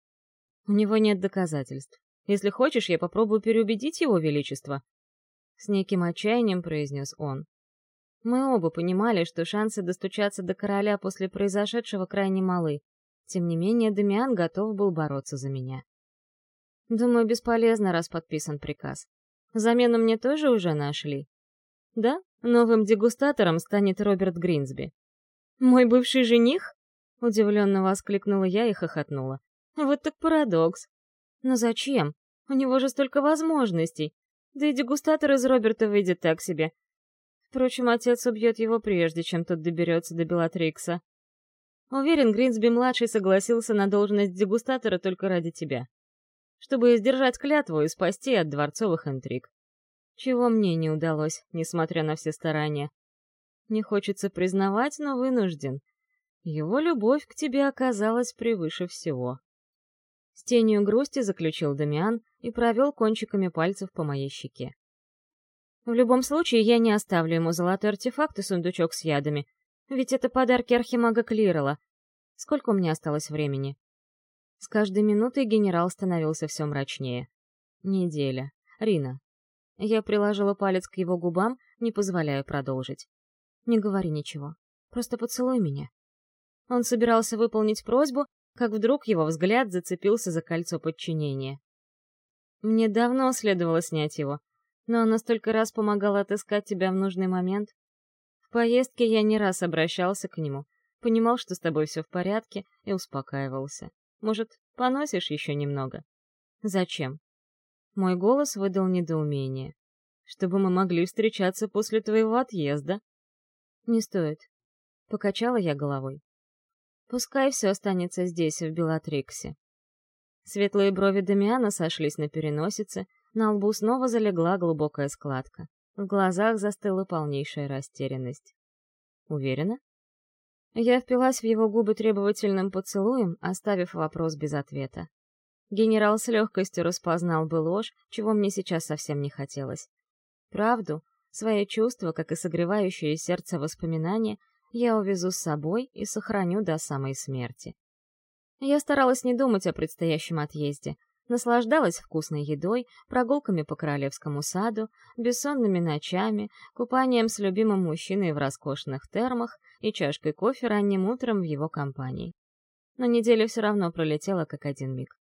«У него нет доказательств. Если хочешь, я попробую переубедить его величество», — с неким отчаянием произнес он. Мы оба понимали, что шансы достучаться до короля после произошедшего крайне малы. Тем не менее, Дамиан готов был бороться за меня. Думаю, бесполезно, раз подписан приказ. Замену мне тоже уже нашли. Да, новым дегустатором станет Роберт Гринсби. «Мой бывший жених?» — удивленно воскликнула я и хохотнула. «Вот так парадокс. Но зачем? У него же столько возможностей. Да и дегустатор из Роберта выйдет так себе. Впрочем, отец убьет его прежде, чем тот доберется до Белатрикса. Уверен, Гринсби-младший согласился на должность дегустатора только ради тебя. Чтобы сдержать клятву и спасти от дворцовых интриг чего мне не удалось, несмотря на все старания. Не хочется признавать, но вынужден. Его любовь к тебе оказалась превыше всего. С тенью грусти заключил Дамиан и провел кончиками пальцев по моей щеке. В любом случае, я не оставлю ему золотой артефакт и сундучок с ядами, ведь это подарки архимага Клирола. Сколько у меня осталось времени? С каждой минутой генерал становился все мрачнее. Неделя. Рина, я приложила палец к его губам, не позволяя продолжить. «Не говори ничего. Просто поцелуй меня». Он собирался выполнить просьбу, как вдруг его взгляд зацепился за кольцо подчинения. Мне давно следовало снять его, но он настолько раз помогал отыскать тебя в нужный момент. В поездке я не раз обращался к нему, понимал, что с тобой все в порядке, и успокаивался. Может, поносишь еще немного? Зачем? Мой голос выдал недоумение. «Чтобы мы могли встречаться после твоего отъезда». «Не стоит», — покачала я головой. «Пускай все останется здесь, в Белатриксе». Светлые брови Дамиана сошлись на переносице, на лбу снова залегла глубокая складка. В глазах застыла полнейшая растерянность. «Уверена?» Я впилась в его губы требовательным поцелуем, оставив вопрос без ответа. Генерал с легкостью распознал бы ложь, чего мне сейчас совсем не хотелось. Правду, свои чувства, как и согревающее сердце воспоминания, я увезу с собой и сохраню до самой смерти. Я старалась не думать о предстоящем отъезде, наслаждалась вкусной едой, прогулками по королевскому саду, бессонными ночами, купанием с любимым мужчиной в роскошных термах и чашкой кофе ранним утром в его компании. Но неделя все равно пролетела как один миг.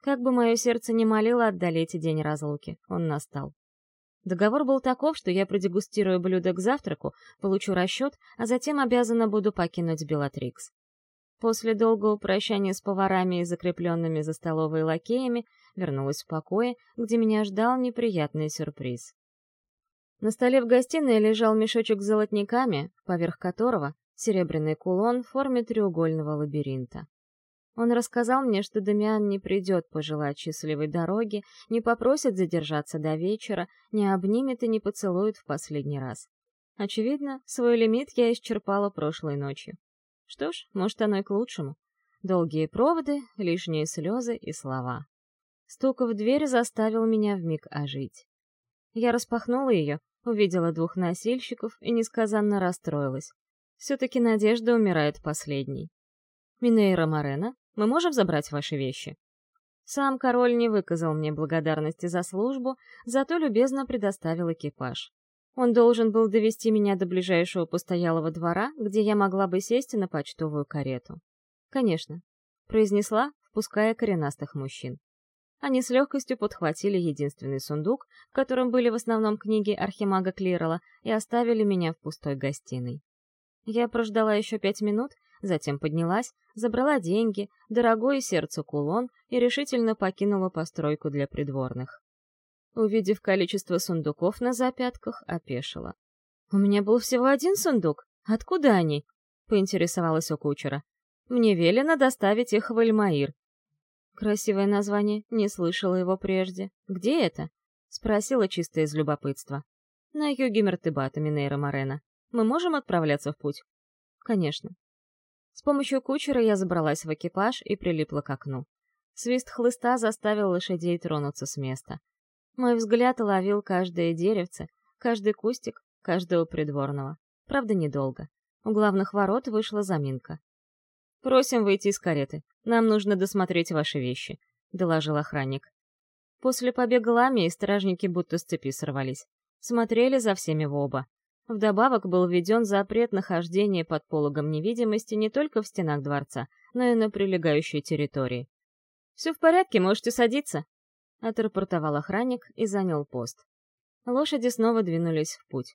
Как бы мое сердце не молило отдалить день разлуки, он настал. Договор был таков, что я продегустирую блюдо к завтраку, получу расчет, а затем обязана буду покинуть Белатрикс. После долгого прощания с поварами и закрепленными за столовой лакеями вернулась в покое, где меня ждал неприятный сюрприз. На столе в гостиной лежал мешочек с золотниками, поверх которого серебряный кулон в форме треугольного лабиринта. Он рассказал мне, что Дамиан не придет пожелать счастливой дороги, не попросит задержаться до вечера, не обнимет и не поцелует в последний раз. Очевидно, свой лимит я исчерпала прошлой ночью. Что ж, может, оно и к лучшему. Долгие проводы, лишние слезы и слова. Стук в дверь заставил меня вмиг ожить. Я распахнула ее, увидела двух носильщиков и несказанно расстроилась. Все-таки надежда умирает последней. Минейра Морена, мы можем забрать ваши вещи?» Сам король не выказал мне благодарности за службу, зато любезно предоставил экипаж. Он должен был довести меня до ближайшего постоялого двора, где я могла бы сесть на почтовую карету. «Конечно», — произнесла, впуская коренастых мужчин. Они с легкостью подхватили единственный сундук, в котором были в основном книги Архимага Клирала, и оставили меня в пустой гостиной. Я прождала еще пять минут, затем поднялась, забрала деньги, дорогой сердцу кулон и решительно покинула постройку для придворных. Увидев количество сундуков на запятках, опешила. «У меня был всего один сундук. Откуда они?» — поинтересовалась у кучера. «Мне велено доставить их в Эльмаир». Красивое название, не слышала его прежде. «Где это?» — спросила чисто из любопытства. «На юге Мертыбата, Минейра Морена. Мы можем отправляться в путь?» «Конечно». С помощью кучера я забралась в экипаж и прилипла к окну. Свист хлыста заставил лошадей тронуться с места. Мой взгляд ловил каждое деревце, каждый кустик, каждого придворного. Правда, недолго. У главных ворот вышла заминка. «Просим выйти из кареты. Нам нужно досмотреть ваши вещи», — доложил охранник. После побега Ламии стражники будто с цепи сорвались. Смотрели за всеми в оба. Вдобавок был введен запрет на хождение под пологом невидимости не только в стенах дворца, но и на прилегающей территории. «Все в порядке, можете садиться», — отрапортовал охранник и занял пост. Лошади снова двинулись в путь.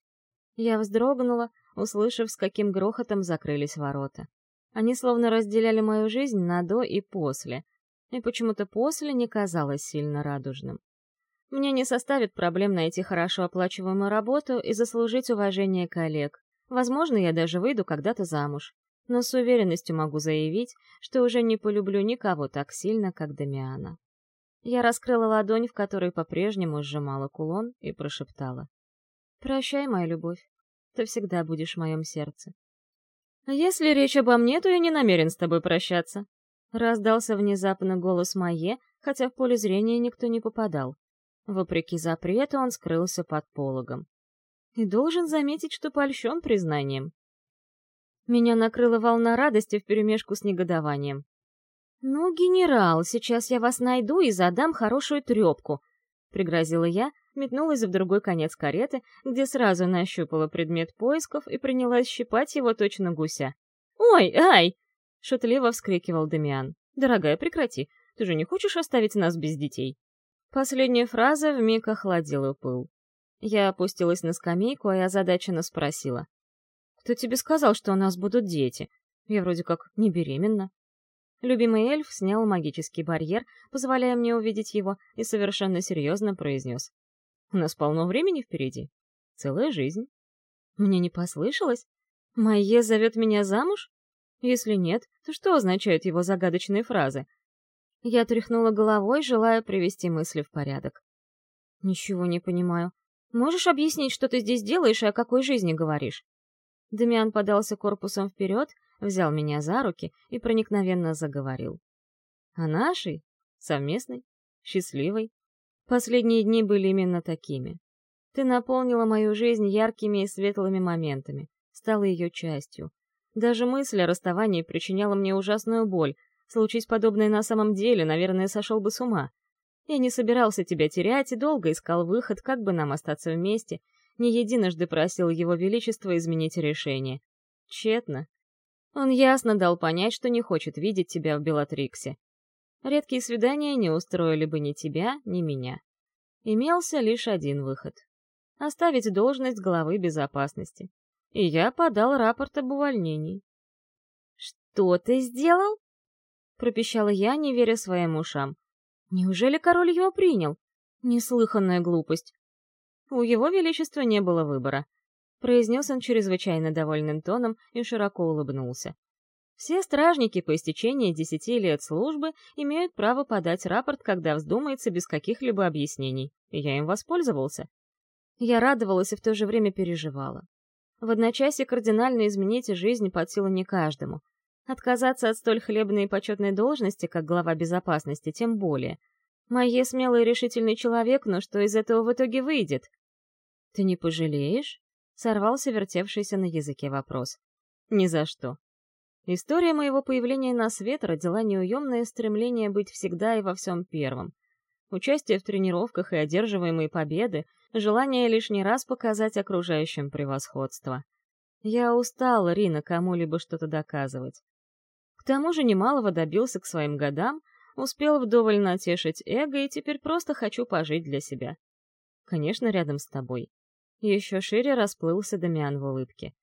Я вздрогнула, услышав, с каким грохотом закрылись ворота. Они словно разделяли мою жизнь на «до» и «после», и почему-то «после» не казалось сильно радужным. Мне не составит проблем найти хорошо оплачиваемую работу и заслужить уважение коллег. Возможно, я даже выйду когда-то замуж. Но с уверенностью могу заявить, что уже не полюблю никого так сильно, как Дамиана. Я раскрыла ладонь, в которой по-прежнему сжимала кулон, и прошептала. «Прощай, моя любовь. Ты всегда будешь в моем сердце». «Если речь обо мне, то я не намерен с тобой прощаться», — раздался внезапно голос Майе, хотя в поле зрения никто не попадал. Вопреки запрету он скрылся под пологом. И должен заметить, что польщен признанием. Меня накрыла волна радости вперемешку с негодованием. «Ну, генерал, сейчас я вас найду и задам хорошую трепку», — пригрозила я, метнулась в другой конец кареты, где сразу нащупала предмет поисков и принялась щипать его точно гуся. «Ой, ай!» — шутливо вскрикивал Демиан. «Дорогая, прекрати, ты же не хочешь оставить нас без детей?» Последняя фраза вмиг охладила пыл. Я опустилась на скамейку, а я озадаченно спросила. «Кто тебе сказал, что у нас будут дети? Я вроде как не беременна». Любимый эльф снял магический барьер, позволяя мне увидеть его, и совершенно серьезно произнес. «У нас полно времени впереди. Целая жизнь». Мне не послышалось? Майе зовет меня замуж? Если нет, то что означают его загадочные фразы? Я тряхнула головой, желая привести мысли в порядок. «Ничего не понимаю. Можешь объяснить, что ты здесь делаешь и о какой жизни говоришь?» Демиан подался корпусом вперед, взял меня за руки и проникновенно заговорил. О нашей, совместной, счастливой. Последние дни были именно такими. Ты наполнила мою жизнь яркими и светлыми моментами, стала ее частью. Даже мысль о расставании причиняла мне ужасную боль. Случись подобное на самом деле, наверное, сошел бы с ума. Я не собирался тебя терять и долго искал выход, как бы нам остаться вместе. Не единожды просил его величество изменить решение. Тщетно. Он ясно дал понять, что не хочет видеть тебя в Белатриксе. Редкие свидания не устроили бы ни тебя, ни меня. Имелся лишь один выход — оставить должность главы безопасности. И я подал рапорт об увольнении. «Что ты сделал?» — пропищала я, не веря своим ушам. «Неужели король его принял? Неслыханная глупость». У его величества не было выбора произнес он чрезвычайно довольным тоном и широко улыбнулся. Все стражники по истечении десяти лет службы имеют право подать рапорт, когда вздумается, без каких-либо объяснений, и я им воспользовался. Я радовалась и в то же время переживала. В одночасье кардинально изменить жизнь под силу не каждому. Отказаться от столь хлебной и почетной должности, как глава безопасности, тем более. Майе смелый и решительный человек, но что из этого в итоге выйдет? Ты не пожалеешь? Сорвался вертевшийся на языке вопрос. Ни за что. История моего появления на свет родила неуемное стремление быть всегда и во всем первым. Участие в тренировках и одерживаемые победы, желание лишний раз показать окружающим превосходство. Я устал, Рина, кому-либо что-то доказывать. К тому же немалого добился к своим годам, успел вдоволь натешить эго и теперь просто хочу пожить для себя. Конечно, рядом с тобой. Еще шире расплылся Дамиан в улыбке.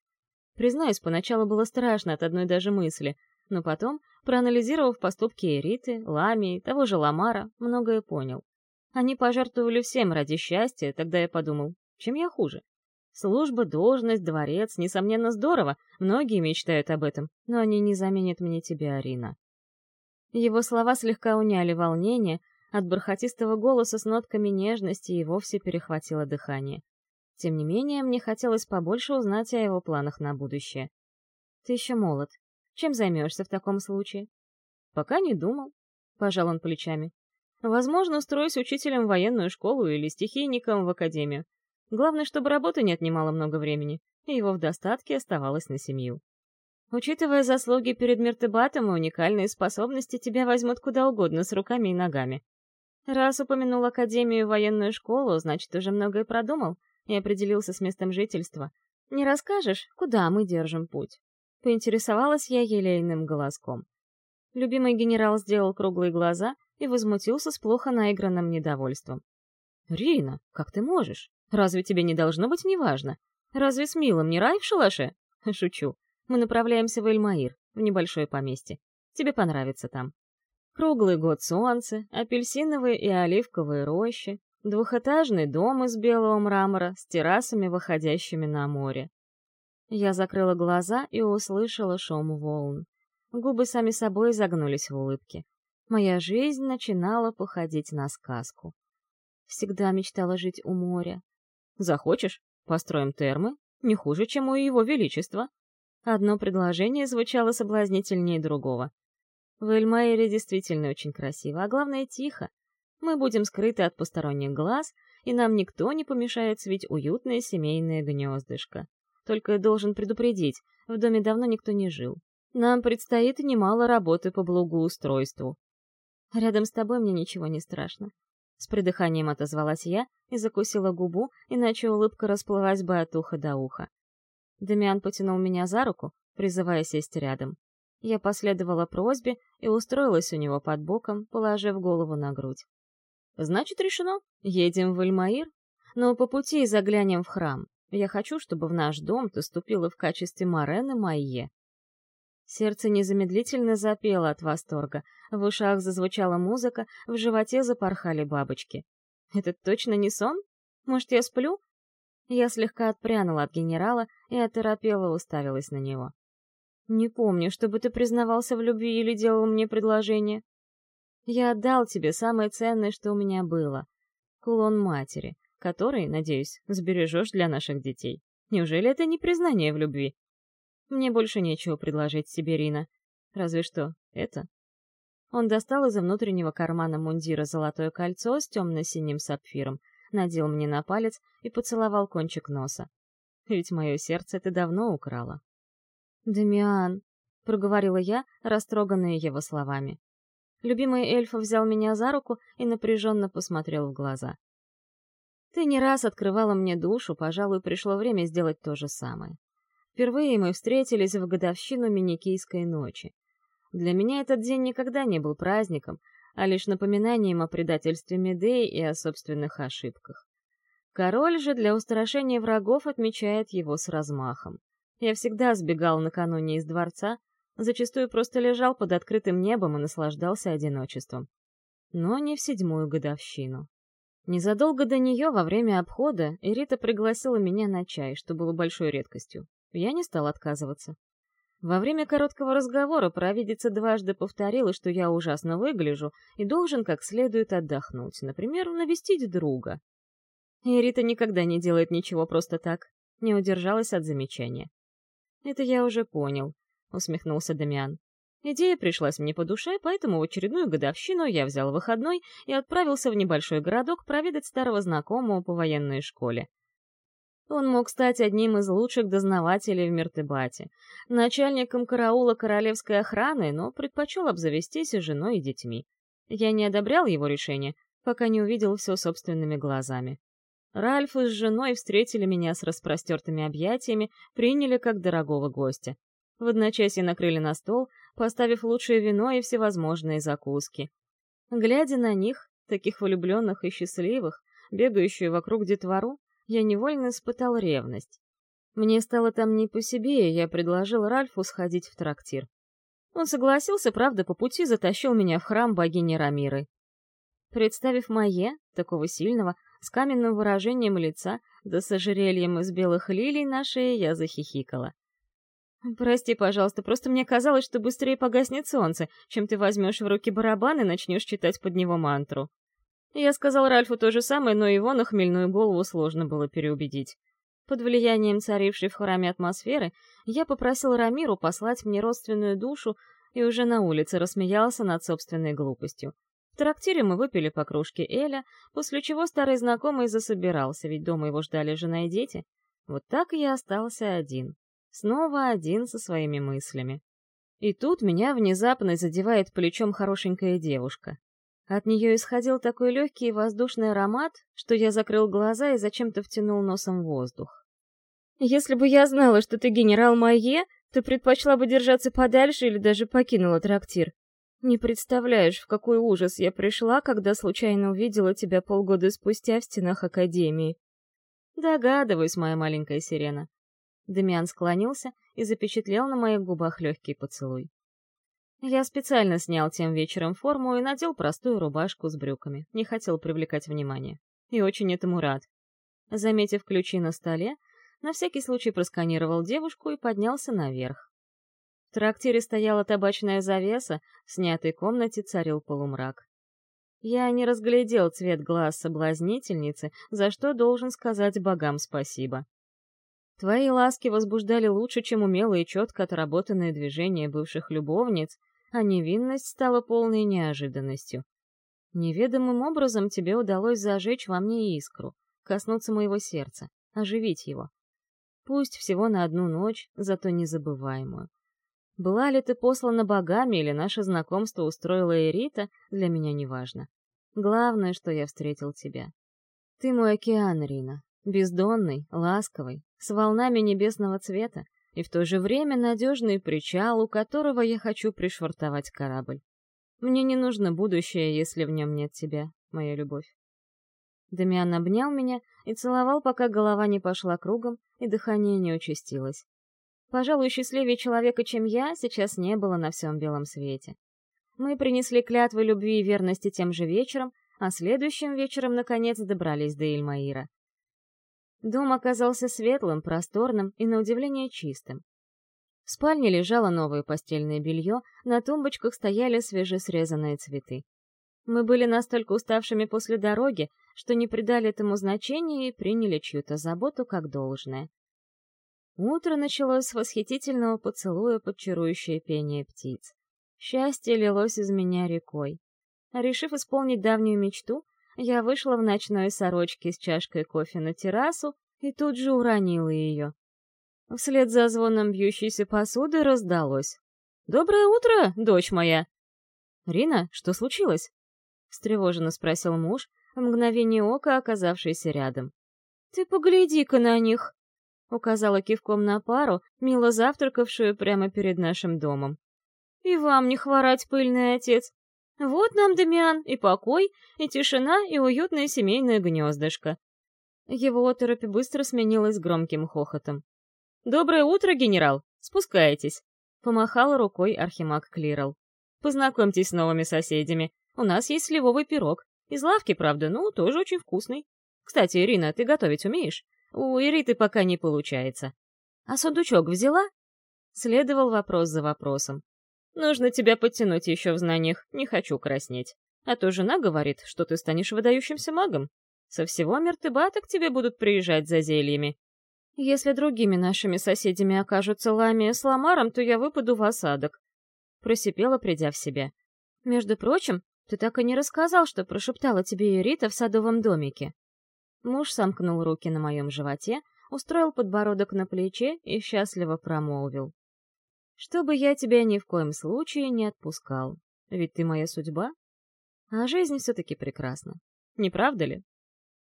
Признаюсь, поначалу было страшно от одной даже мысли, но потом, проанализировав поступки Эриты, Ламии, того же Ламара, многое понял. Они пожертвовали всем ради счастья, тогда я подумал, чем я хуже? Служба, должность, дворец, несомненно, здорово, многие мечтают об этом, но они не заменят мне тебя, Арина. Его слова слегка уняли волнение, от бархатистого голоса с нотками нежности и вовсе перехватило дыхание. Тем не менее, мне хотелось побольше узнать о его планах на будущее. Ты еще молод. Чем займешься в таком случае? Пока не думал. Пожал он плечами. Возможно, устроюсь учителем в военную школу или стихийником в академию. Главное, чтобы работа не отнимала много времени, и его в достатке оставалось на семью. Учитывая заслуги перед Мертебатом и уникальные способности, тебя возьмут куда угодно с руками и ногами. Раз упомянул Академию и военную школу, значит, уже многое продумал и определился с местом жительства. Не расскажешь, куда мы держим путь?» Поинтересовалась я елейным голоском. Любимый генерал сделал круглые глаза и возмутился с плохо наигранным недовольством. «Рина, как ты можешь? Разве тебе не должно быть неважно? Разве с Милом не рай в шалаше? Шучу. Мы направляемся в Эльмаир, в небольшое поместье. Тебе понравится там. Круглый год солнце, апельсиновые и оливковые рощи, двухэтажный дом из белого мрамора с террасами, выходящими на море. Я закрыла глаза и услышала шум волн. Губы сами собой загнулись в улыбке. Моя жизнь начинала походить на сказку. Всегда мечтала жить у моря. Захочешь? Построим термы? Не хуже, чем у его величества. Одно предложение звучало соблазнительнее другого. В Эльмайере действительно очень красиво, а главное тихо. Мы будем скрыты от посторонних глаз, и нам никто не помешает свить уютное семейное гнездышко. Только должен предупредить, в доме давно никто не жил. Нам предстоит немало работы по благоустройству. Рядом с тобой мне ничего не страшно. С придыханием отозвалась я и закусила губу, иначе улыбка расплылась бы от уха до уха. Дамиан потянул меня за руку, призывая сесть рядом. Я последовала просьбе и устроилась у него под боком, положив голову на грудь. «Значит, решено. Едем в Эльмаир. Но по пути заглянем в храм. Я хочу, чтобы в наш дом ты ступила в качестве Морены Майе. Сердце незамедлительно запело от восторга, в ушах зазвучала музыка, в животе запорхали бабочки. «Это точно не сон? Может, я сплю?» Я слегка отпрянула от генерала и оторопела уставилась на него. «Не помню, чтобы ты признавался в любви или делал мне предложение. Я отдал тебе самое ценное, что у меня было — кулон матери, который, надеюсь, сбережешь для наших детей. Неужели это не признание в любви?» Мне больше нечего предложить себе, Рина. Разве что это. Он достал из внутреннего кармана мундира золотое кольцо с темно-синим сапфиром, надел мне на палец и поцеловал кончик носа. Ведь мое сердце ты давно украла. «Дамиан», — проговорила я, растроганная его словами. Любимый эльф взял меня за руку и напряженно посмотрел в глаза. «Ты не раз открывала мне душу, пожалуй, пришло время сделать то же самое. Впервые мы встретились в годовщину Миникийской ночи. Для меня этот день никогда не был праздником, а лишь напоминанием о предательстве Медеи и о собственных ошибках. Король же для устрашения врагов отмечает его с размахом. Я всегда сбегал накануне из дворца, зачастую просто лежал под открытым небом и наслаждался одиночеством. Но не в седьмую годовщину. Незадолго до нее, во время обхода, Эрита пригласила меня на чай, что было большой редкостью. Я не стал отказываться. Во время короткого разговора провидица дважды повторила, что я ужасно выгляжу и должен как следует отдохнуть, например, навестить друга. И Рита никогда не делает ничего просто так, не удержалась от замечания. «Это я уже понял», — усмехнулся Дамиан. Идея пришлась мне по душе, поэтому в очередную годовщину я взял выходной и отправился в небольшой городок проведать старого знакомого по военной школе. Он мог стать одним из лучших дознавателей в Мертебате, начальником караула королевской охраны, но предпочел обзавестись женой и детьми. Я не одобрял его решение, пока не увидел все собственными глазами. Ральф с женой встретили меня с распростертыми объятиями, приняли как дорогого гостя. В одночасье накрыли на стол, поставив лучшее вино и всевозможные закуски. Глядя на них, таких влюбленных и счастливых, бегающую вокруг детвору, я невольно испытал ревность. Мне стало там не по себе, и я предложил Ральфу сходить в трактир. Он согласился, правда, по пути затащил меня в храм богини Рамиры. Представив Майе, такого сильного, с каменным выражением лица, да с ожерельем из белых лилий на шее, я захихикала. «Прости, пожалуйста, просто мне казалось, что быстрее погаснет солнце, чем ты возьмешь в руки барабан и начнешь читать под него мантру». Я сказал Ральфу то же самое, но его на хмельную голову сложно было переубедить. Под влиянием царившей в храме атмосферы я попросил Рамиру послать мне родственную душу и уже на улице рассмеялся над собственной глупостью. В трактире мы выпили по кружке Эля, после чего старый знакомый засобирался, ведь дома его ждали жена и дети. Вот так я остался один. Снова один со своими мыслями. И тут меня внезапно задевает плечом хорошенькая девушка. От нее исходил такой легкий воздушный аромат, что я закрыл глаза и зачем-то втянул носом воздух. «Если бы я знала, что ты генерал Майе, то предпочла бы держаться подальше или даже покинула трактир. Не представляешь, в какой ужас я пришла, когда случайно увидела тебя полгода спустя в стенах Академии. Догадываюсь, моя маленькая сирена. Демиан склонился и запечатлел на моих губах легкий поцелуй. Я специально снял тем вечером форму и надел простую рубашку с брюками. Не хотел привлекать внимание. И очень этому рад. Заметив ключи на столе, на всякий случай просканировал девушку и поднялся наверх. В трактире стояла табачная завеса, в снятой комнате царил полумрак. Я не разглядел цвет глаз соблазнительницы, за что должен сказать богам спасибо. Твои ласки возбуждали лучше, чем умелые и четко отработанные движения бывших любовниц, а невинность стала полной неожиданностью. Неведомым образом тебе удалось зажечь во мне искру, коснуться моего сердца, оживить его. Пусть всего на одну ночь, зато незабываемую. Была ли ты послана богами или наше знакомство устроила Эрита, для меня не важно. Главное, что я встретил тебя. Ты мой океан, Рина, бездонный, ласковый, с волнами небесного цвета, и в то же время надежный причал, у которого я хочу пришвартовать корабль. Мне не нужно будущее, если в нем нет тебя, моя любовь. Дамиан обнял меня и целовал, пока голова не пошла кругом и дыхание не участилось. Пожалуй, счастливее человека, чем я, сейчас не было на всем белом свете. Мы принесли клятвы любви и верности тем же вечером, а следующим вечером, наконец, добрались до Ильмаира. Дом оказался светлым, просторным и, на удивление, чистым. В спальне лежало новое постельное белье, на тумбочках стояли свежесрезанные цветы. Мы были настолько уставшими после дороги, что не придали этому значения и приняли чью-то заботу как должное. Утро началось с восхитительного поцелуя под чарующее пение птиц. Счастье лилось из меня рекой. решив исполнить давнюю мечту, я вышла в ночной сорочке с чашкой кофе на террасу и тут же уронила ее. Вслед за звоном бьющейся посуды раздалось. «Доброе утро, дочь моя!» «Рина, что случилось?» — встревоженно спросил муж, в мгновение ока оказавшийся рядом. «Ты погляди-ка на них!» — указала кивком на пару, мило завтракавшую прямо перед нашим домом. «И вам не хворать, пыльный отец! Вот нам, Дамиан, и покой, и тишина, и уютное семейное гнездышко. Его оторопь быстро сменилась громким хохотом. «Доброе утро, генерал! Спускайтесь!» — помахал рукой архимаг Клирал. «Познакомьтесь с новыми соседями. У нас есть сливовый пирог. Из лавки, правда, но тоже очень вкусный. Кстати, Ирина, ты готовить умеешь? У Ириты пока не получается. А сундучок взяла?» Следовал вопрос за вопросом. Нужно тебя подтянуть еще в знаниях, не хочу краснеть. А то жена говорит, что ты станешь выдающимся магом. Со всего Мертыбата к тебе будут приезжать за зельями. Если другими нашими соседями окажутся Ламия с Ламаром, то я выпаду в осадок. Просипела, придя в себя. Между прочим, ты так и не рассказал, что прошептала тебе Юрита в садовом домике. Муж сомкнул руки на моем животе, устроил подбородок на плече и счастливо промолвил чтобы я тебя ни в коем случае не отпускал. Ведь ты моя судьба. А жизнь все-таки прекрасна. Не правда ли?